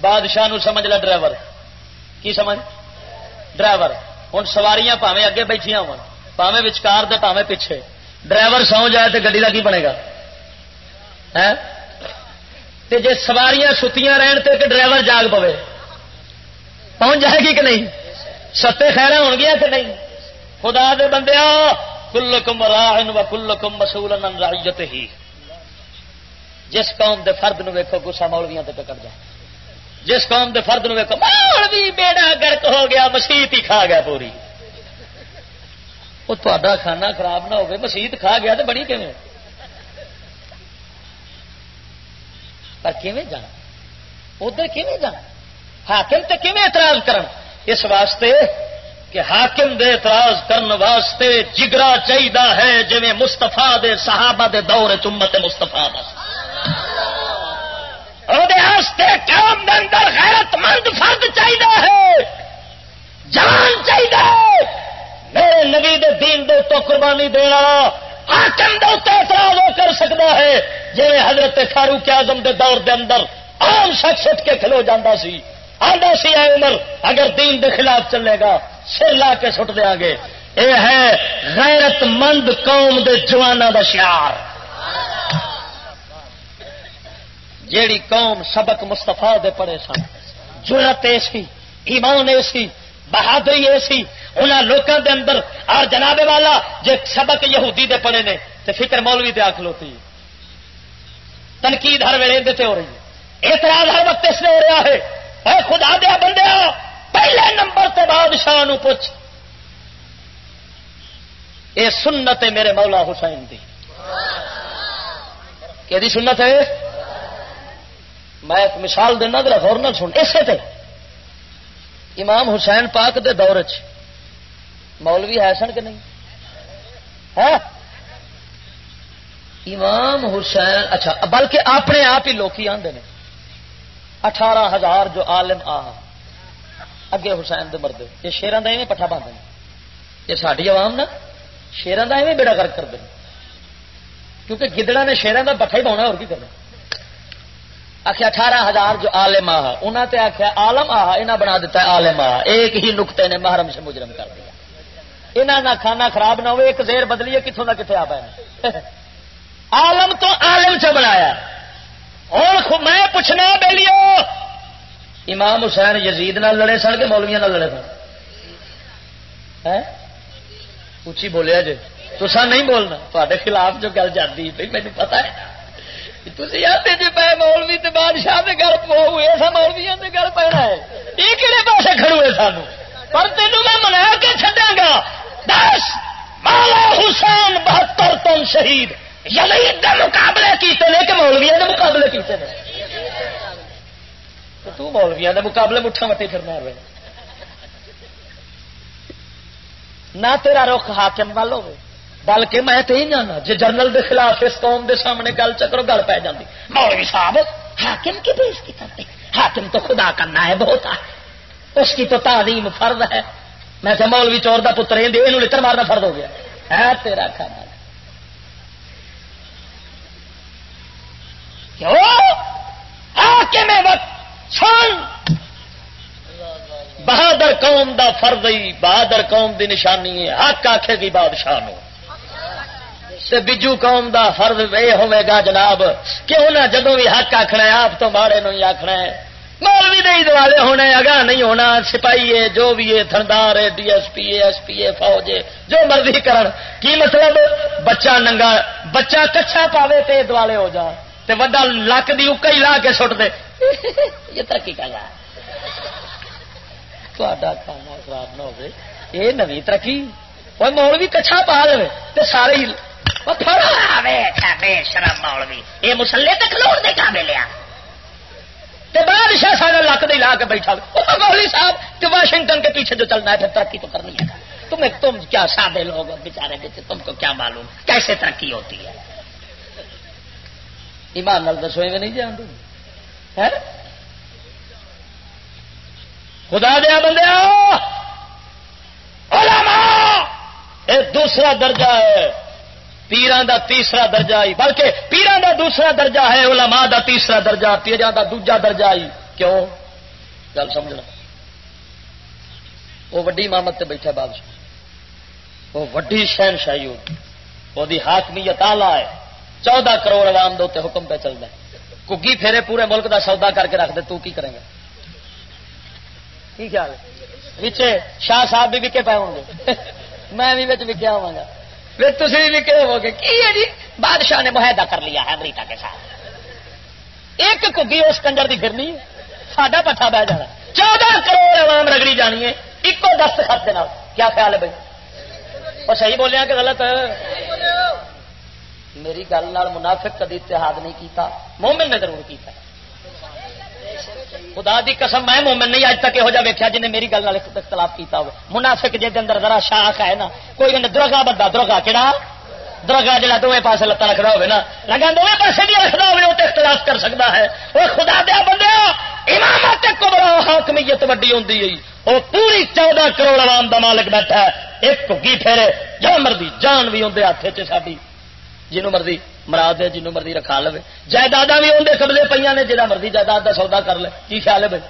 بادشاہ نو سمجھ لا ڈرائیور۔ کی سمجھ؟ ڈرائیور۔ ہوں سواریاں پاوے اگے بیٹھیا ہو پاوے وچکار دے پاوے پیچھے۔ ڈرائیور سو جائے تو گی کا کی بنے گا؟ جی سواریاں ستیاں رہن تے کہ ڈرائیور جاگ پوے۔ پہنچ جائے گی کہ نہیں؟ ستے خیر ہو گیا کہ نہیں؟ خدا دے بندے کل کم راہن و کل کم مسول رائت ہی جس قوم دے فرد نو ویکو گسا مولویا تے پکڑ جائے۔ جس قوم دے فرد نو ویکو مولوی بیڑا گرک ہو گیا، مسیت ہی کھا گیا پوری۔ وہ تا کھانا خراب نہ ہوگی مسیت کھا گیا تو بڑی کیون پر کیویں جانا؟ ادھر کیویں جانا؟ حاکم تے کیویں اعتراض کرن؟ اس واسطے کہ حاکم دے اعتراض کرن واسطے جگرا چاہیے ہے جی مستفا دے صحابہ دے دور چمت مستفا قوم دے اندر غیرت مند فرد چاہیے ہے جان چاہیے میرے نبی دے دین دے تو قربانی دینا حاکم دے اعتراض وہ کر سکتا ہے جی حضرت فاروق اعظم دے دور دے اندر عام شخص اٹھ کے کھلو جانا سی۔ آدھا سی آئے عمر، اگر دین دے خلاف چلے گا، سر لا کے سٹ دیا گے یہ ہے غیرت مند قوم دے جوانا دا شیار جیڑی قوم سبق مستفا دے پڑے سن جرت ایسی ایمان ایسی بہادری ایسی انہوں لوگوں دے اندر اور جناب والا جی سبق یہودی دے پڑے نے تو فکر مولوی تے آخ لوتی۔ تنقید ہر ویلے دیتے ہو رہی ہے۔ اعتراض ہر وقت اس میں ہو رہا ہے۔ اے خدا دیا بندے پہلے نمبر تے بادشاہ نو پوچھ۔ یہ سنت ہے میرے مولا حسین دی۔ کہ سنت ہے؟ میں ایک مثال دینا ذرا غور نہ سن۔ اسے تے۔ امام حسین پاک دے دور چ مولوی ہے سن کہ نہیں؟ ہے امام حسین اچھا بلکہ اپنے آپ ہی لوکی آدھے نے۔ اٹھارہ ہزار جو عالم آ، اگے حسین دے مردے۔ یہ شیران کا ایویں پٹھا باندھ یہ ساری عوام نا، شیران کا ایویں بیڑا گرک کرتے ہیں۔ کیونکہ گدڑا نے شیران کا پٹھا ہی پاؤنا اور کی کرنا؟ آخیا اٹھارہ ہزار جو آلم آ انہوں نے آخیا آلم آ یہاں بنا دیتا ہے آلم آ۔ ایک ہی نقطے نے محرم سے مجرم کر دیا۔ یہاں کا کھانا خراب نہ ہو ایک زیر بدلیے کتوں کا کتنے آ پائے۔ آلم تو آلم چ بنایا۔ اور میں پوچھنا بے لیو امام حسین یزید نہ لڑے سن کے مولویا نہ لڑے سن؟ اچھی بولیا جی تو نہیں بولنا۔ تے خلاف جو گل جاتی بھائی مجھے پتا ہے۔ تھی آتے جی پہ مولوی تو بادشاہ کے گل پو سا مولویا کے گل پینا ہے۔ یہ کہڑے پاسے کھڑوے سانو؟ پر تینوں میں منا کے چڈا گا۔ دس مالا حسین بہتر تن شہید۔ یعنی یزید دے مقابلے کیتے ہیں کہ مولویا دے مقابلے کیتے ہیں تو مولویا دے مقابلے مٹھا مٹی پھر مار رہے نہ تیرا رخ حاکم وال ہو بلکہ میں تو ہی جانا جی جنرل دے خلاف اس قوم دے سامنے گل چکرو، گل پی جاتی مولوی صاحب، حاکم کی بےزتی کرتے حاکم تو خدا کرنا ہے بہت ہے۔ اس کی تو تعلیم فرض ہے۔ میں کہ مولوی چور کا پتر یہ لڑ مارنا فرد ہو گیا۔ ہے تیرا کھانا۔ سن بہادر قوم دا فرد ہی، بہادر قوم دی نشانی ہے۔ حق آخے گی بادشاہ نو۔ بجو قوم دا فرد یہ ہوے گا جناب، کہ انہیں جدو بھی حق آخنا ہے، آپ تو ماڑے نو ہی آخنا ہے۔ مولوی نہیں دوالے ہونے اگا نہیں ہونا، سپاہی ہے، جو بھی ہے، تھندار ہے، D S P S P اے فوج ہے، جو مرضی کرن۔ کی مطلب؟ بچہ ننگا، بچہ کچھا پاوے تے دوالے ہو جا۔ تے وڈا لک دی اکا ہی لا کے سٹ دے یہ ترقی کا گا کھانا خراب نہ ہو یہ نوی ترقی۔ وہ مولوی کچھا پا لے تے سارے ہی شرم مولوی۔ یہ مسلے تک لوڑ دے کا ملیا بادشاہ سارا لک دے لا کے بیٹھا مولوی صاحب کہ واشنگٹن کے پیچھے جو چلنا ہے پھر ترقی تو کرنی ہے۔ تمہیں تم کیا سادے لوگ بےچارے بیچے تم کو کیا معلوم؟ کیسے ترقی ہوتی ہے؟ ایمان نال دسو میں نہیں جان دوں خدا دیا بندے علماء! دوسرا درجہ ہے، پیران دا تیسرا درجہ آئی بلکہ پیران دا دوسرا درجہ ہے، علماء دا تیسرا درجہ، پیران دا دوجا درجہ آئی کیوں؟ گل سمجھنا وہ وڈی امامت تے بیٹھا بادشاہ۔ وہ وڈی شہن شاہی ہوگی وہ حاکمیت آلہ ہے۔ چودہ کروڑ عوام دے حکم پہ چلتا ہے۔ کگی پھیرے پورے ملک دا سودا کر کے رکھ دے تو کی کریں گا کی خیال ہے؟ شاہ صاحب بھی وکے پائے ہوں گے۔ میں بھی وکیا ہوا گا۔ پھر تھی بھی وکے ہو گے۔ کی ہے جی؟ بادشاہ نے معاہدہ کر لیا ہے امریکہ کے ساتھ۔ ایک کگی اس کنجر کی پھرنی ساڈا پٹھا بہ جانا۔ چودہ کروڑ عوام رگڑی جانی ہے۔ ایک دست خط دینا کیا خیال ہے بھائی؟ اور صحیح بولیا کہ غلط؟ میری گل منافق کدی اتحاد نہیں کیتا، مومن نے ضرور کیتا۔ خدا دی قسم، میں مومن نہیں اج تک یہو جہ ویکیا جن میری گل اختلاف کیتا ہو منافق جی اندر ذرا شاخ ہے نا، کوئی درگاہ بندہ درگاہ کہڑا درگاہ جا دونوں پاس لتان رکھنا ہوگا نا۔ لگا دونوں پاسے بھی رکھنا ہوگا وہ اختلاف کر سکتا ہے۔ وہ خدا دیا بندے امامت کبرا، حاکمیت وڈی ہوتی ہے وہ پوری چودہ کروڑ عوام دا مالک بیٹھا ہے۔ ایک گی پھیرے جان مرضی، جان بھی اندر ہاتھ چ ساری جنوں مرضی مرا دے جنوں مرضی رکھا لو جائیداد بھی اندر قبلے پہ نے جہاں مرضی جائیداد کا سودا کر لے، کی خیال ہے بھائی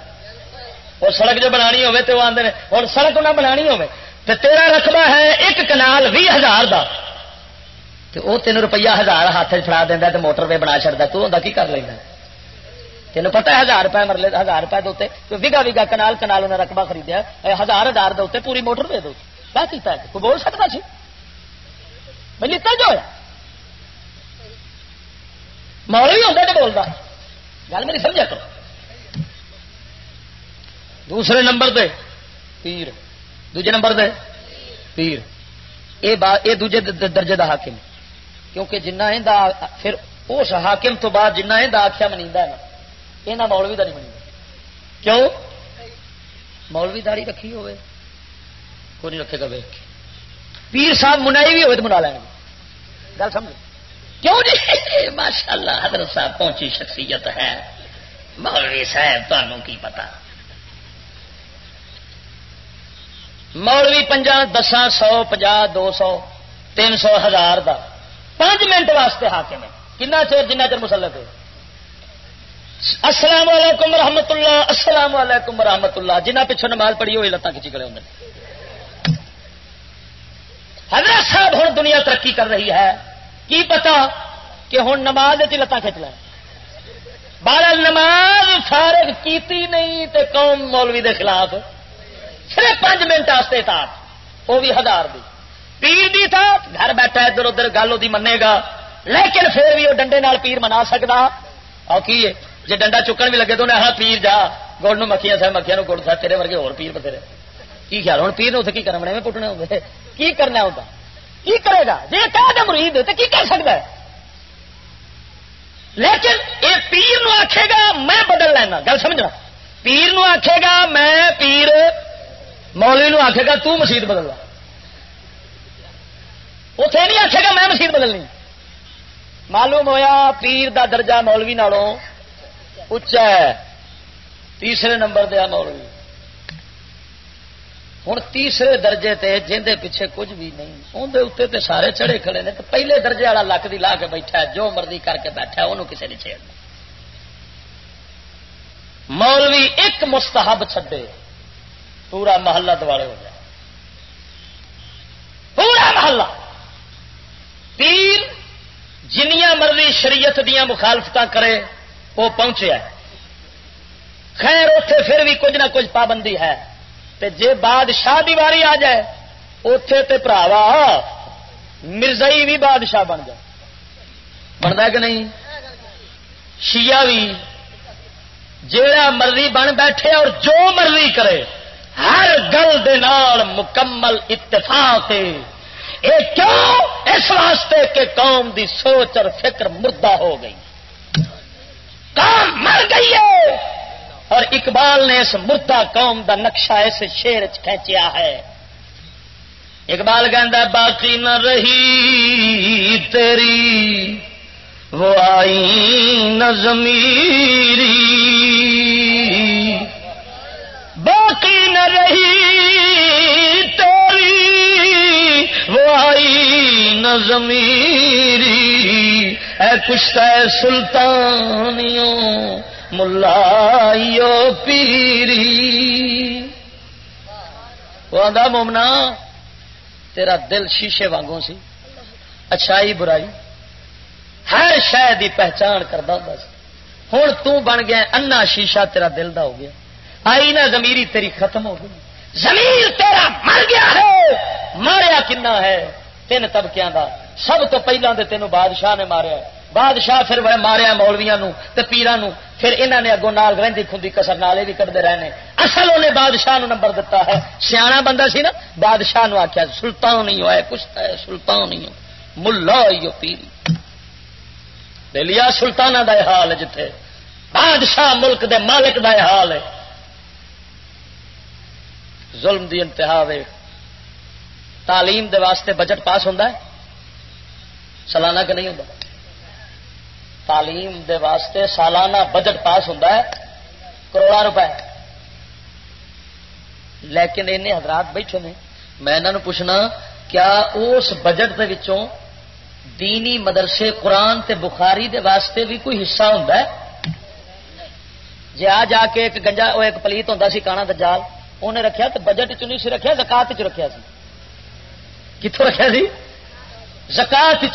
اور سڑک جو بنانی ہوے تو وہ آدھے ہوں سڑک نہ بنانی ہوے۔ تو تیرا رقبہ ہے ایک کنال بھی ہزار کا تو وہ تین روپیہ ہزار ہاتھ چڑا دینا تو موٹر وے بنا چڑتا تو ہوتا کی کر لینا تین پتا ہزار روپئے مرلے، ہزار روپئے دے وگا وگا کنال کنال انہیں رقبہ خریدیا ہزار ہزار دے پوری موٹر وے دو کیا کیتا ہے؟ کوئی بول سکتا سی جی؟ میں لیتا جو ہے مولوی ہوتا تو بولتا گل میری سمجھا کرو۔ دوسرے نمبر دے۔ پیر۔ دوجے نمبر دے۔ پیر۔ یہ دوجے درجے دا حاکم۔ کیونکہ جنہ پھر اس حاکم تو بعد جنہ آخیا منی نا یہ مولوی دا نہیں منی کیوں؟ مولوی داری رکھی ہوئے۔ کوئی نہیں رکھے گا ویک پیر صاحب منائی بھی ہوئے تو منا لیں گل سمجھ؟ کیوں جی ماشاء اللہ حضرت صاحب پہنچی شخصیت ہے۔ مولوی صاحب تمہوں کی پتا مولوی پنجا دساں سو پنجا دو سو، تین سو ہزار کا پانچ منٹ واسطے ہاکے میں کنا چیر جنہ چر مسلط ہے؟ السلام علیکم رحمت اللہ، السلام علیکم رحمت اللہ۔ جنہ پچھوں نماز پڑھی ہوئی لتان کھچی کرے ہوں حضرت صاحب ہوں دنیا ترقی کر رہی ہے۔ کی پتا کہ ہوں نماز لتان کھچ لیں بارہ نماز فارغ کیتی نہیں تے قوم مولوی دے خلاف صرف پانچ منٹ آستے تھا وہ بھی ہزار دی۔ پیر دی تھا گھر بیٹھا ادھر ادھر، گل وہ منے گا۔ لیکن پھر بھی وہ ڈنڈے نال پیر منا سکتا اور کی ہے؟ جی ڈنڈا چکن بھی لگے تو انہیں ہاں پیر جا۔ گڑ نو مکھیاں سا مکھیا نو گڑ سا تیرے ورگے اور پیر بتھیرے۔ کی خیال ہوں پیر نے اتنے کی کرنا میں پٹنے ہوتے کی کرنا ہوتا کی کرے گا؟ جی کہ مرید تو کی کر سکتا ہے؟ لیکن یہ پیر نو آکھے گا، میں بدل لینا۔ گل سمجھنا؟ پیر نو آکھے گا، میں پیر مولوی نو آکھے گا، تو مسیت بدل لا۔ اتے نہیں آخے گا، میں مسیت بدلنی۔ معلوم ہویا پیر دا درجہ مولوی نالوں اچا ہے۔ تیسرے نمبر دیا مولوی۔ ہوں تیسرے درجے تے جے پیچھے کچھ بھی نہیں اندر اتنے تے سارے چڑے کھڑے نے تو پہلے درجے والا لک دی لا کے بیٹھا ہے جو مرضی کر کے بیٹھا انہوں کسی نے چھیڑ مولوی ایک مستحب چھڈے پورا محلہ دوالے ہو جائے پورا محلہ پیر جنیا مرضی شریعت دیا مخالفت کرے وہ پہنچے خیر اتے پھر بھی کچھ نہ کچھ پابندی ہے تے جے بادشاہ دی واری آ جائے اتے تے پراوا مرزائی بھی بادشاہ بن جائے۔ بنتا کہ نہیں؟ شیعہ بھی جیڑا مرضی بن بیٹھے اور جو مرضی کرے، ہر گل دے مکمل اتفاق یہ کیوں؟ اس واسطے کہ قوم دی سوچ اور فکر مردہ ہو گئی۔ قوم مر گئی ہے۔ اور اقبال نے اس مردہ قوم دا نقشہ اس شیر کھینچیا ہے۔ اقبال کہ باقی نہ رہی تیری، وہ آئی نہ باقی نہ رہی تیری، وہ آئی نہ زمیری اے کشتا سلطانیوں ملائیو پیری۔ وہ آدھا مومنا، تیرا دل شیشے وانگوں سی۔ اچھائی، برائی۔ ہر شہ دی پہچان کرتا بس ہوں تن گیا انا شیشہ تیرا دل دا ہو گیا۔ آئی نہ، زمیری تیری ختم ہو گئی۔ زمیر تیرا مر گیا ہے۔ ماریا کنا ہے؟ تین طبقے دا۔ سب تو پہلے تو تینوں بادشاہ نے ماریا بادشاہ پھر ماریا مولویا پیران پھر انہوں نے اگوں نال رہی کھندی کسر نالے بھی کرتے رہے اصل انہیں بادشاہ نو نمبر دتا ہے۔ سیاح بندہ سی نا، بادشاہ نو آخیا سلطان نہیں ہوا کچھ ہے، سلطان نہیں ہو۔ ملا پیری۔ لیا سلطانہ دا حال ہے جتھے۔ بادشاہ ملک دے مالک دا حال ہے۔ ظلم دی انتہا وے۔ تعلیم دے واسطے بجٹ پاس ہوتا ہے۔ سالانہ کہ نہیں ہوتا تعلیم دے واسطے سالانہ بجٹ پاس ہوتا ہے کروڑا روپے۔ لیکن ان حضرات بیٹھے نے، میں انہوں پوچھنا، کیا اس بجٹ دے وچوں دینی مدرسے قرآن تے بخاری دے واسطے بھی کوئی حصہ ہوتا ہے؟ جی آ جا کے ایک گنجا وہ ایک پلیت ہوتا سی کانا دجال انہیں رکھیا تو بجٹ چ نہیں سی رکھیا، زکات چ رکھیا سی۔ کتوں رکھا سی؟ زکات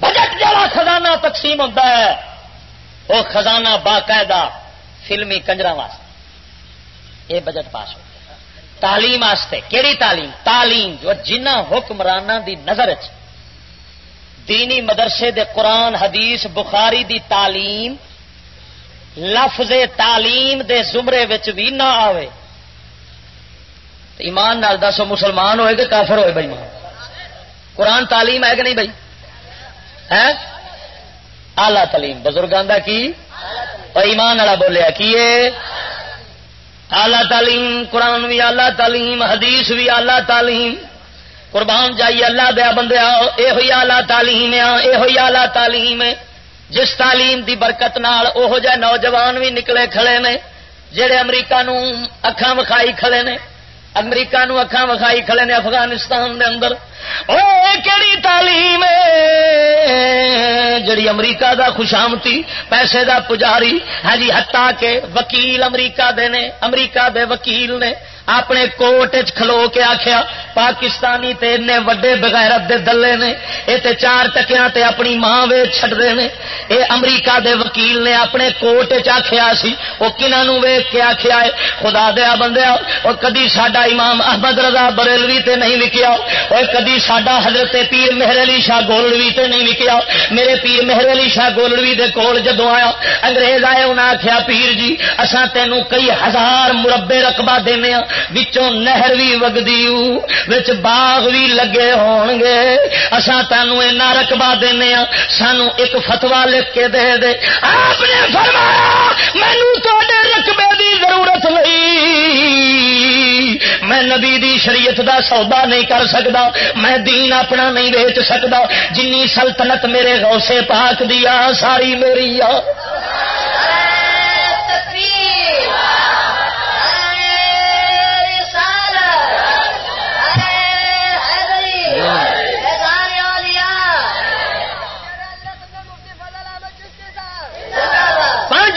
بجٹ جا خزانہ تقسیم ہوتا ہے، وہ خزانہ باقاعدہ فلمی کنجرا واسطے۔ یہ بجٹ پاس ہو تعلیم واسطے۔ کہڑی تعلیم؟ تعلیم جو جنہ حکمرانہ دی نظر چ دینی مدرسے دے قرآن، حدیث، بخاری دی تعلیم، لفظ تعلیم دے زمرے بھی نہ آوے۔ ایمان نال دسو، مسلمان ہوئے کہ کافر ہوئے بھائی؟ قرآن تعلیم ہے کہ نہیں بھائی؟ آلہ تعلیم۔ بزرگوں کا کی؟ ایمان والا بولیا، کی آلہ تعلیم، قرآن بھی آلہ تعلیم، حدیث بھی آلہ تعلیم۔ قربان جائیے، اللہ دیا بندے یہ ہوئی آلہ تعلیم یہ ہوئی آلہ تعلیم ہے۔ جس تعلیم دی برکت نال اوہ جہ نوجوان بھی نکلے کھڑے نے، جہے امریکہ نو اکھان وکھائی کھڑے نے امریکہ نو اکھان وکھائی کھڑے نے افغانستان دے اندر۔ کیڑی تعلیم جڑی امریکہ دا خوشامتی، پیسے دا پجاری۔ ہاں جی ہٹا کے وکیل امریکہ دے نے، امریکہ دے وکیل نے اپنے کوٹ کھلو کے آخیا پاکستانی تے وڈے بغیرت دے دلے نے یہ تے چار ٹکیا تے اپنی ماں وے چڈتے ہیں اے امریکہ دے وکیل نے اپنے کوٹ چخیا سی وہ کنہوں ویگ کے آخیا ہے خدا دیا بندیا اور کدی سڈا امام احمد رضا بریلوی تے نہیں وکیا اور کدی سڈا حضرت پیر مہر علی شاہ گولڑوی تے نہیں وکیا میرے پیر مہر علی شاہ گولڑوی دے کول جدو آیا، انگریز آئے انہیں آخیا پیر جی اصا تینوں کئی ہزار مربے رقبہ دینا ہاں، وچوں نہر بھی وگدی وچ باغ بھی لگے ہون گے اساں تینوں اینا رقبہ دینے ہاں سانو ایک فتوا لکھ کے دے دے۔ آپ نے فرمایا، مینو تے رقبے دی ضرورت نہیں۔ میں نبی دی شریعت دا سودا نہیں کر سکتا میں دین اپنا نہیں ویچ سکتا جنی سلطنت میرے غوثے پاک دیا ساری میری آ۔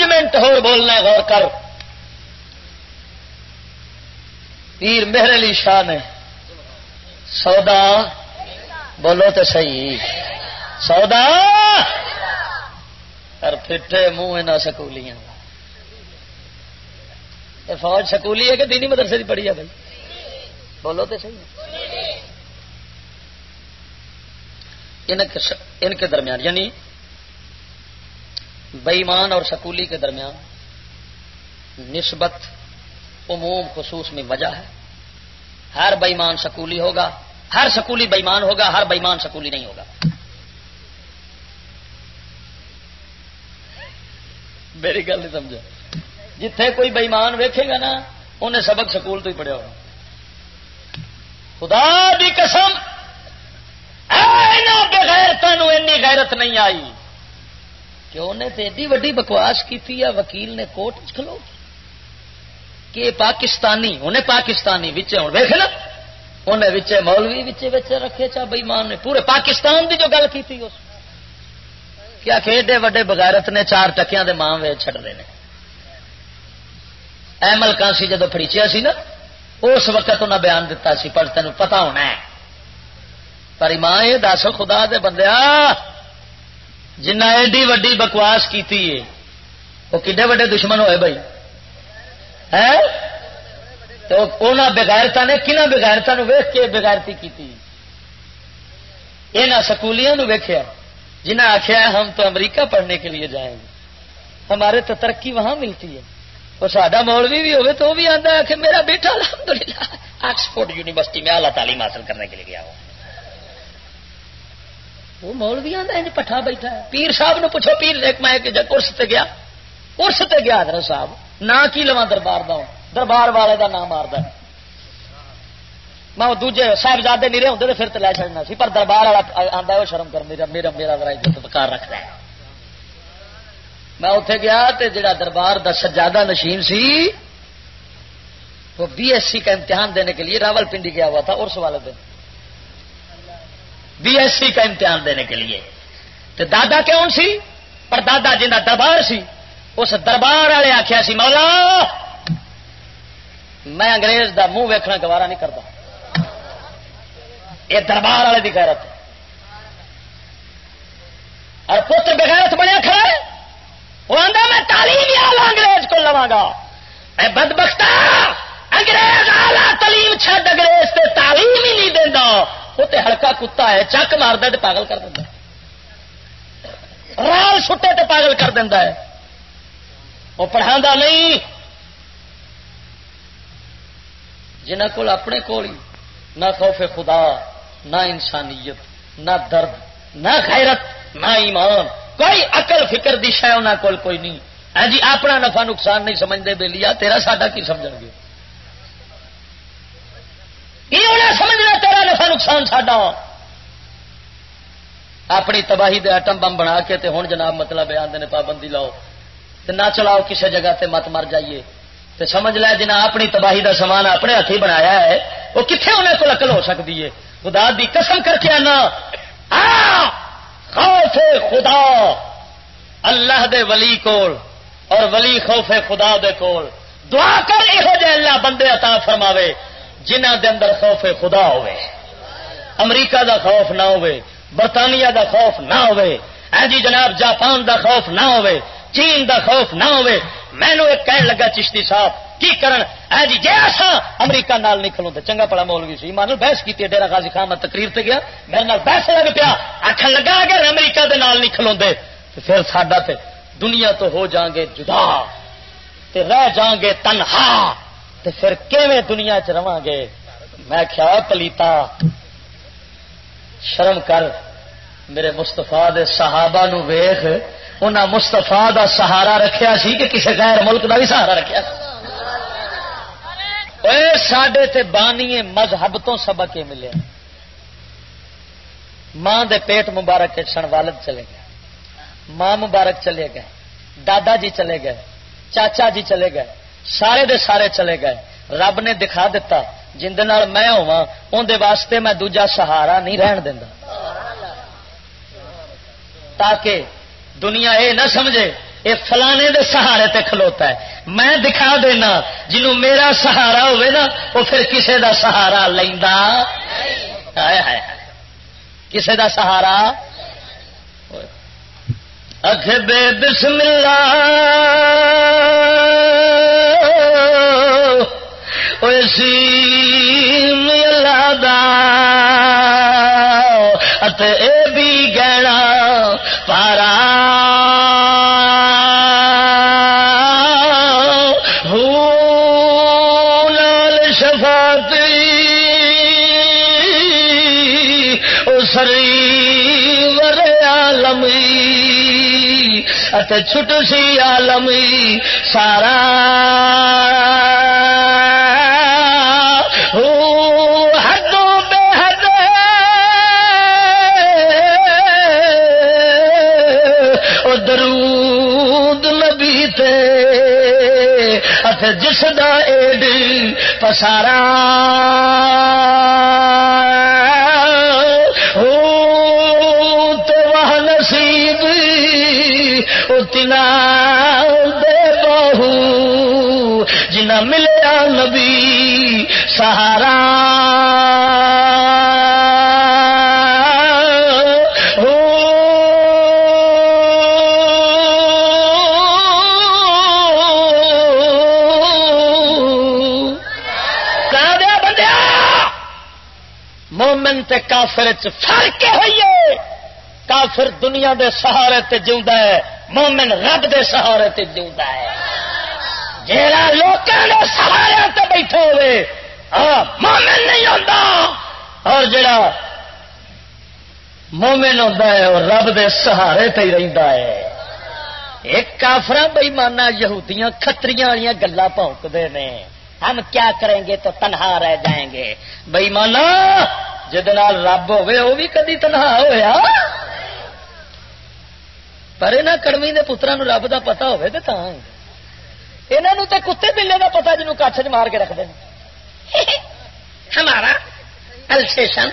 منٹ ہو بولنا غور کر۔ پیر مہر علی شاہ نے سودا، بولو تو صحیح۔ سودا؟ اور پھٹے منہ نہ سکولیاں۔ فوج سکولی ہے کہ دینی مدرسے کی پڑھی ہے بھائی؟ بولو تو صحیح۔ ان کے درمیان یعنی بےمان اور سکولی کے درمیان نسبت عموم خصوص میں وجہ ہے۔ ہر بےمان سکولی ہوگا، ہر سکولی بےمان ہوگا، ہر بےمان سکولی نہیں ہوگا۔ میری گل نہیں سمجھا جتھے کوئی بےمان ویکھے گا نا، انہیں سبق سکول تو ہی پڑھیا ہوگا۔ خدا بھی قسم بغیر تینوں اینی غیرت نہیں آئی۔ کہ انہیں تو ایڈی وڈی بکواس کی ہے، وکیل نے کوٹ کھلو۔ کہ پاکستانی، انہیں پاکستانی بچے ہوں ویخ نا؟ انہیں بچے مولوی بچے بچے رکھے، چا بئی مان نے پورے پاکستان دی جو گل کی تھی اس۔ کیا کہ ایڈے وڈے بغیرت نے چار ٹکیا دے ماں وے چڑ رہے ہیں ایمل کانسی جدو فریچیا سی نا، اس وقت انہیں بیان دتا سی، پر تین پتا ہونا ہے۔ پر ماں یہ دس خدا دے بندیا جنہ ایڈی وڈی بکواس کی وہ کڈے وڈے دشمن ہوئے بھائی؟ ہے تو بغیرتا نے، کنہ بغیرتا ویخ کے بغیرتی کی یہاں سکولیاں ویخیا جنہیں آخیا ہم تو امریکہ پڑھنے کے لیے جائیں گے۔ ہمارے تو ترقی وہاں ملتی ہے۔ اور سڈا مولوی بھی ہوگی تو وہ بھی آتا ہے کہ میرا بیٹا الحمد للہ آکسفورڈ یونیورسٹی میں اعلیٰ تعلیم حاصل کرنے کے لیے گیا ہوا۔ وہ مولوی آتا پٹھا بیٹھا ہے۔ پیر صاحب نے پوچھو، پیر ایک میں کورس تے گیا۔ کورس تے گیا حضرت صاحب۔ نہ کی لوا دربار دا دربار والے دا نام مارد میں دوجے صاحبزادے نہیں رہے ہوں تو پھر تو لے چڑنا سی، پر دربار والا آتا ہے، وہ شرم کر، میرا میرا میرا ذرا عزت بکار رکھتا ہے۔ میں اتے گیا تے جڑا دربار دا سجادہ نشین سی، وہ بی ایس سی کا امتحان دینے کے لیے راول پنڈی گیا ہوا تھا ارس والے دن۔ بی ایس سی کا امتحان دینے کے لیے۔ تو دادا کون سی؟ پر دادا جا دربار سی، اس دربار والے آخیا سی، مولا، میں انگریز دا منہ ویکھنا گوارا نہیں کرتا یہ دربار والے کی غیرت اور پتر بغیرت بنیا کھڑا وہ آدھا میں تعلیم آلہ انگریز کو لوا گا۔ میں بد بختا انگریز آلہ تعلیم چھڈ انگریز تے تعلیم ہی نہیں دینا وہ تو ہلکا کتا ہے چک مارد پاگل کر دینا رال چھٹے تے پاگل کر دینا ہے۔ وہ پڑھا نہیں۔ جنہ کو اپنے کول ہی نہ خوف خدا، نہ انسانیت، نہ درد، نہ خیرت نہ ایمان، کوئی عقل فکر دی شہ انہوں کول کوئی نہیں۔ ہاں جی اپنا نفع نقصان نہیں سمجھتے بے لیا، تیرا ساڈا کی سمجھ گے؟ سمجھنا تیرا نفع نقصان ساڈا اپنی تباہی دے ایٹم بم بنا کے تے ہوں جناب مطلب آدھے پابندی لاؤ۔ تے نہ چلاؤ کسی جگہ تے مت مر جائیے۔ تے سمجھ لے جنا اپنی تباہی دا سامان اپنے ہاتھی بنایا ہے، وہ کتنے انہیں کو اقل ہو سکتی ہے؟ خدا دی قسم کر کے آنا۔ خوف خدا۔ اللہ دے ولی کول اور ولی خوف خدا دے کول۔ دعا کر یہو جہ اللہ بندے عطا فرماوے۔ جنہ دے اندر خوف خدا ہوئے۔ امریکہ دا خوف نہ ہوئے، برطانیہ دا خوف نہ ہوئے۔ اے جی جناب، جاپان دا خوف نہ ہوئے، چین دا خوف نہ ہوئے۔ میں ایک کہنے لگا چشتی صاحب، کی کرن؟ اے جی جی ایسا امریکہ نال نہیں کھلو چنگا پڑا مولوی سی مان بحث کی ڈیرا غازی خان میں تقریر تے گیا۔ میرے نال بحث لگ پیا۔ آخر لگا اگر امریکہ دے نال نہیں کھلو پھر ساڈا تے دنیا تو ہو جاؤں گے جدا، تے رہ جاؤں گے تنہا۔ تے پھر کیویں دنیا چ رواں گے؟ میں کیا پلیتا، شرم کر، میرے مستفا دے صحابہ نو ویخ انہاں مستفا دا سہارا رکھیا سی کہ کسی غیر ملک دا بھی سہارا رکھیا سڈے تے بانی مذہب تو سبق یہ ملے ماں دے پیٹ مبارک سن والد چلے گئے۔ ماں مبارک چلے گئے۔ دادا جی چلے گئے۔ چاچا جی چلے گئے۔ سارے دے سارے چلے گئے۔ رب نے دکھا دیتا، جن میں ہوا اندر واسطے میں دوجا سہارا نہیں رہن دینا تاکہ دنیا یہ نہ سمجھے یہ فلانے دے سہارے تے کھلوتا ہے۔ میں دکھا دینا، جنوں میرا سہارا ہوئے نا وہ پھر کسے دا سہارا لینا کسے دا سہارا؟ اکھ بے بسم اللہ۔ ہوئے سی بھی گہنا پارا لال او سری وریا لمئی چھٹ سی آلمی سارا سارا۔ تو وہ نصیب اتنا دے بہو جنا ملیا نبی سہارا۔ مومن تے کافر فرق ہوئیے۔ کافر دنیا دے سہارے تے جیوندا ہے، مومن رب دے سہارے تے جیوندا ہے۔ جیڑا لوکاں دے سہارے تے بیٹھے ہوئے ہاں مومن نہیں ہوندا۔ اور جڑا مومن ہوتا ہے اور رب دے سہارے تے ہی رہندا ہے۔ ایک کافر بئی یہودیاں کتری والی گلا پونکتے ہیں ہم کیا کریں گے تو تنہا رہ جائیں گے۔ بئی مانا رب ہوے وہ بھی کدی تنہا ہوا پر یہاں کڑمی کے پترا رب کا پتا ہوے تو یہاں تے کتے بلے کا پتا جنوب کچھ چ مار کے رکھ دیں ہمارا السیشن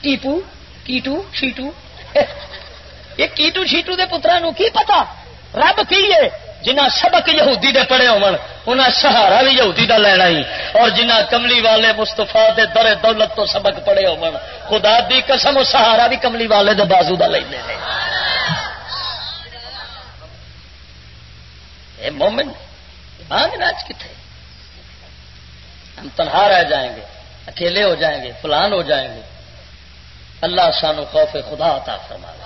ٹیپو، کیٹو، شیٹو۔ یہ کیٹو شیٹو دے پترا کی پتا رب کی ہے؟ جنہ سبق یہودی دے پڑے ہونا سہارا بھی یہودی دا لینا ہی۔ اور جنہ کملی والے مستفا دے در دولت تو سبق پڑے ہو خدا دی قسم سہارا بھی کملی والے دے بازو دا لینے اے مومن آج کتنے ہم تنہا رہ جائیں گے، اکیلے ہو جائیں گے، فلان ہو جائیں گے۔ اللہ سانو خوف خدا عطا فرماوے۔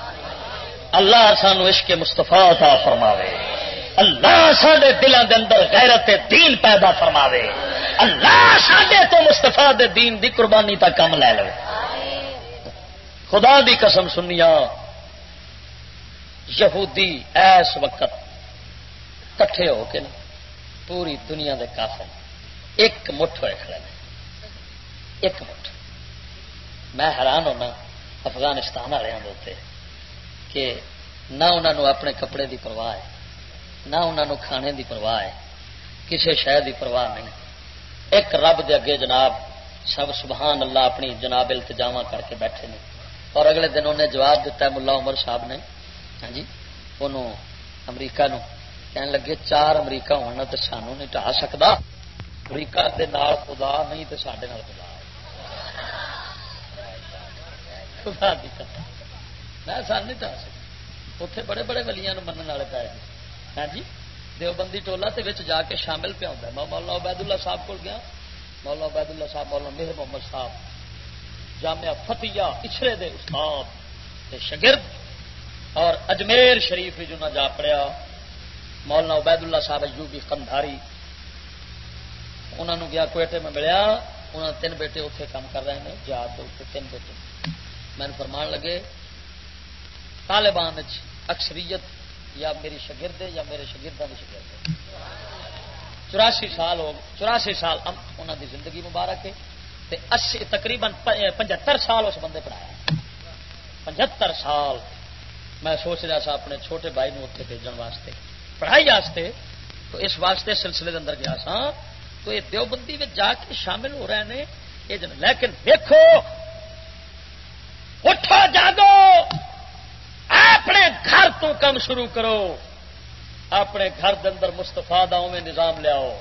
اللہ سانو عشق مستفا عطا فرماوے۔ اللہ سڈے دلوں دے اندر غیرت دین پیدا فرماوے۔ اللہ سڈے تو مستفا دے دین دی قربانی تک کم لے لو خدا دی قسم سنیا یہودی ایس وقت کٹھے ہو کے نا، پوری دنیا دے کافر ایک مٹھ ہوئے کھڑے ایک مٹھ۔ میں حیران ہونا افغانستان والے کہ نہ انہوں اپنے کپڑے دی پرواہ ہے۔ نہ انہوں کھانے دی پرواہ ہے کسی شہر دی پرواہ نہیں۔ ایک رب دے اگے جناب سب سبحان اللہ اپنی جناب التجام کر کے بیٹھے نے۔ اور اگلے دن انہیں جواب دیتا ہے، ملا عمر صاحب نے ہاں جی انہوں امریکہ نو کہنے لگے، چار امریکہ ہونا تو سانو نہیں ٹا سکتا۔ امریکہ دے نال خدا نہیں تو سڈے خدا۔ خدا دی میں سن نہیں ٹا سکتا۔ اتنے بڑے بڑے ولیاں منع والے پائے گئے ہاں جی دیوبندی ٹولا تے جا کے شامل پہ آتا میں مولا عبید اللہ صاحب کو گیا مولا عبید اللہ صاحب مولا مہر محمد صاحب جامعہ فتیا پچھڑے دے استاد دے شگرد اور اجمیر شریف جو نہ جا پڑیا مولانا عبید اللہ صاحب ایوبی کندھاری انہوں نے گیا کوئٹے میں ملیا انہوں نے تین بیٹے اتنے کام کر رہے ہیں جہاد تین بیٹے میں فرمان لگے طالبان اکثریت یا میری شگرد یا میرے شگردوں کی شگرد چوراسی سال ہو چوراسی سال انہوں دی زندگی مبارک ہے اسی تقریباً پچہتر سال اس بندے پڑھایا پچہتر سال میں سوچ رہا سا اپنے چھوٹے بھائی نو اتنے بھیجن واسطے۔ پڑھائی واسطے تو اس واسطے سلسلے کے اندر گیا سا۔ تو یہ دیوبندی میں جا کے شامل ہو رہے ہیں یہ لیکن دیکھو، اٹھو، جاگو! اپنے گھر تو کم شروع کرو۔ اپنے گھر دے اندر مستفا میں نظام لیاؤ۔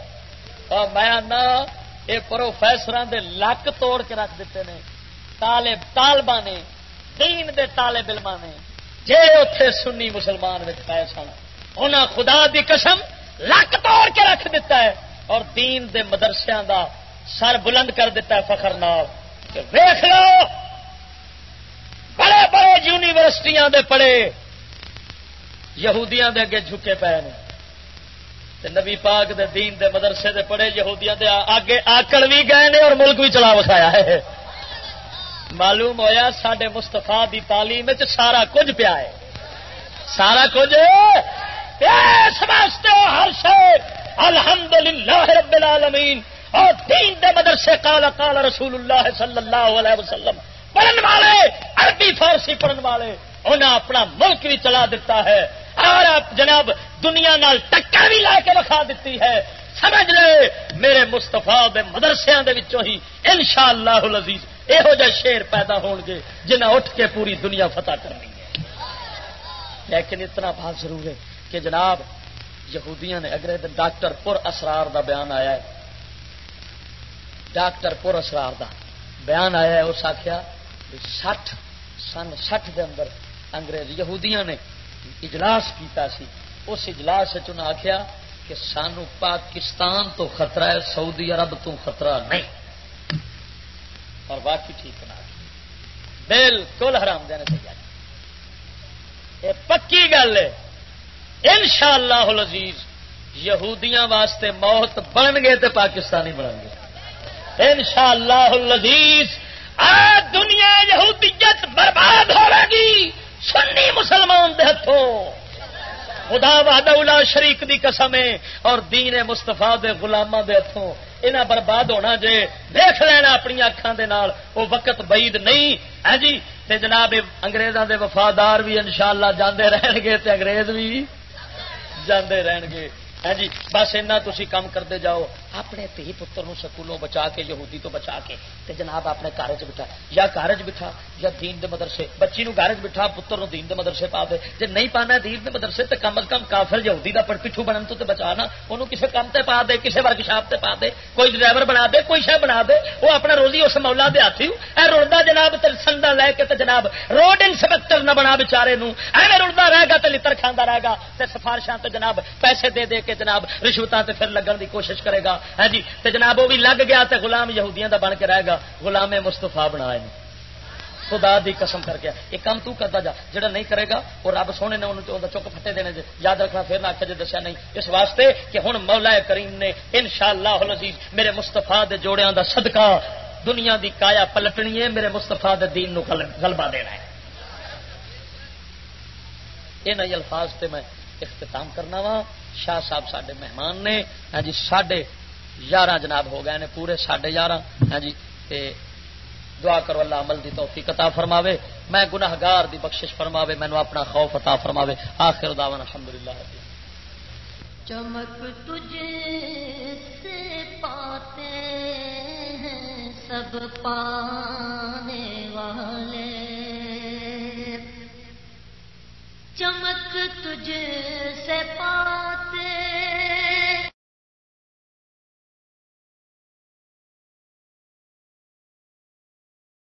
اور میں آنا یہ پروفیسر دے لک توڑ کے رکھ دیتے ہیں طالب طالبا نے، دین دے تالے بلما نے۔ جے اتے سنی مسلمان پائے سن انہیں خدا دی قسم لک توڑ کے رکھ دیتا ہے۔ اور دین دے مدرسیا دا سر بلند کر دیتا ہے فخر نال۔ ویخ لو بڑے بڑے یونیورسٹیاں دے پڑے یہودیاں دے اگے جھکے پے نے۔ نبی پاک دے دین دے مدرسے دے پڑے یہودیاں دے آگے آکڑ بھی گئے نے اور ملک بھی چلا وکھایا ہے۔ معلوم ہویا سڈے مستفا دی تعلیم سارا کچھ پیا ہے۔ سارا کچھ؟ سمجھتے ہو ہر شہر الحمد للہ رب العالمین۔ اور دین دے مدرسے کالا کالا رسول اللہ صلی اللہ علیہ وسلم۔ پڑھن والے، عربی فارسی پڑھن والے انہیں اپنا ملک بھی چلا دیتا ہے۔ اور جناب دنیا نال ٹکر بھی لا کے رکھا دیتی ہے۔ سمجھ لے، میرے مستفا مدرسے ہی ان شاء اللہ لذیذ یہو جہ شیر پیدا ہون گے جنہیں اٹھ کے پوری دنیا فتح کرنی ہے۔ لیکن اتنا بات ضرور ہے کہ جناب یہودیاں نے اگلے دن ڈاکٹر پور اسرار دا بیان آیا ہے۔ ڈاکٹر پور اسرار دا بیان آیا ہے، اس آخیا سٹھ، سن سٹھ دے اندر انگریز یہودیاں نے اجلاس کیتا سی۔ اس اجلاس آخیا کہ سانو پاکستان تو خطرہ ہے، سعودی عرب تو خطرہ نہیں۔ اور باقی ٹھیک نہ۔ بالکل حرام دینے سے یہ پکی گل ہے۔ ان شاء اللہ لذیذ یہودیاں واسطے موت بن گئے تو پاکستانی بن گئے ان شاء اللہ لذیذ آ دنیا یہودیت برباد ہو گی سنی مسلمان دے ہاتھوں خدا وحدہ شریک دی قسم ہے، اور دین مستفا دے غلامہ دے ہاتھوں یہاں برباد ہونا جے، دیکھ لینا اپنی اکھان دے نال، وہ وقت بعید نہیں۔ ہے جی تے جناب انگریزاں دے وفادار بھی انشاءاللہ جاندے رہن گے تے انگریز بھی جاندے رہن گے ہاں جی بس اینا تھی کام کرتے جاؤ اپنے تھی پتر سکولوں بچا کے یہودی تو بچا کے تے جناب اپنے گھر چ بٹھا یا گھر چ بٹھا یا دین دے مدرسے بچی نو گھر چ بٹھا پتر نو دین دے مدرسے پا دے جے نہیں پانا دین دے مدرسے تے کم از کم کافر یہودی دا پٹھو بنن تو تے بچانا انہوں کسے کام تے پا دے کسے ورک شاپ تے پا دے کوئی ڈرائیور بنا دے کوئی شے بنا دے وہ اپنا روزی اس مولا دے ہاتھی اے رڑدا جناب تے سندا لے کے تے جناب روڈ انسپیکٹر نہ بنا بیچارے نو ایویں رڑدا رہے گا تے لتر کھاندا رہے گا تے سفارشاں تے جناب پیسے دے دے کے جناب، رشوتاں تے پھر لگن دی کوشش کرے گا۔ ہاں جی تے جناب، وہ بھی لگ گیا تے غلام یہودیاں دا بن کے رہے گا۔ غلام مستفا بنا خدا دی قسم کر کے۔ یہ کام تو کرتا جا، جڑا نہیں کرے گا، وہ رب سونے نے انہوں چک پھٹے دینے دے یاد رکھنا، پھر نہ آخر جی دسیا نہیں۔ اس واسطے کہ ہوں مولا کریم نے ان شاء اللہ میرے مستفا دے جوڑیاں دا صدقہ، دنیا دی کایا پلٹنی ہے، میرے مستفا دے دین نو غلبہ دینا ہے۔ یہ الفاظ تے میں اختتام کرنا وا۔ شاہ صاحب سڈے مہمان نے۔ ہاں جی ساڈے یارہ جناب ہو گئے نے، پورے ساڈے یارہ ہاں جی دعا کرو اللہ عمل دی توفیق عطا فرماوے۔ میں گناہگار دی بخشش فرماوے مینو اپنا خوف عطا فرماوے۔ آخر دعوانا الحمدللہ چمک تجھ سے پاتے ہیں سب پانے والے۔ چمک تجھ سے پاتے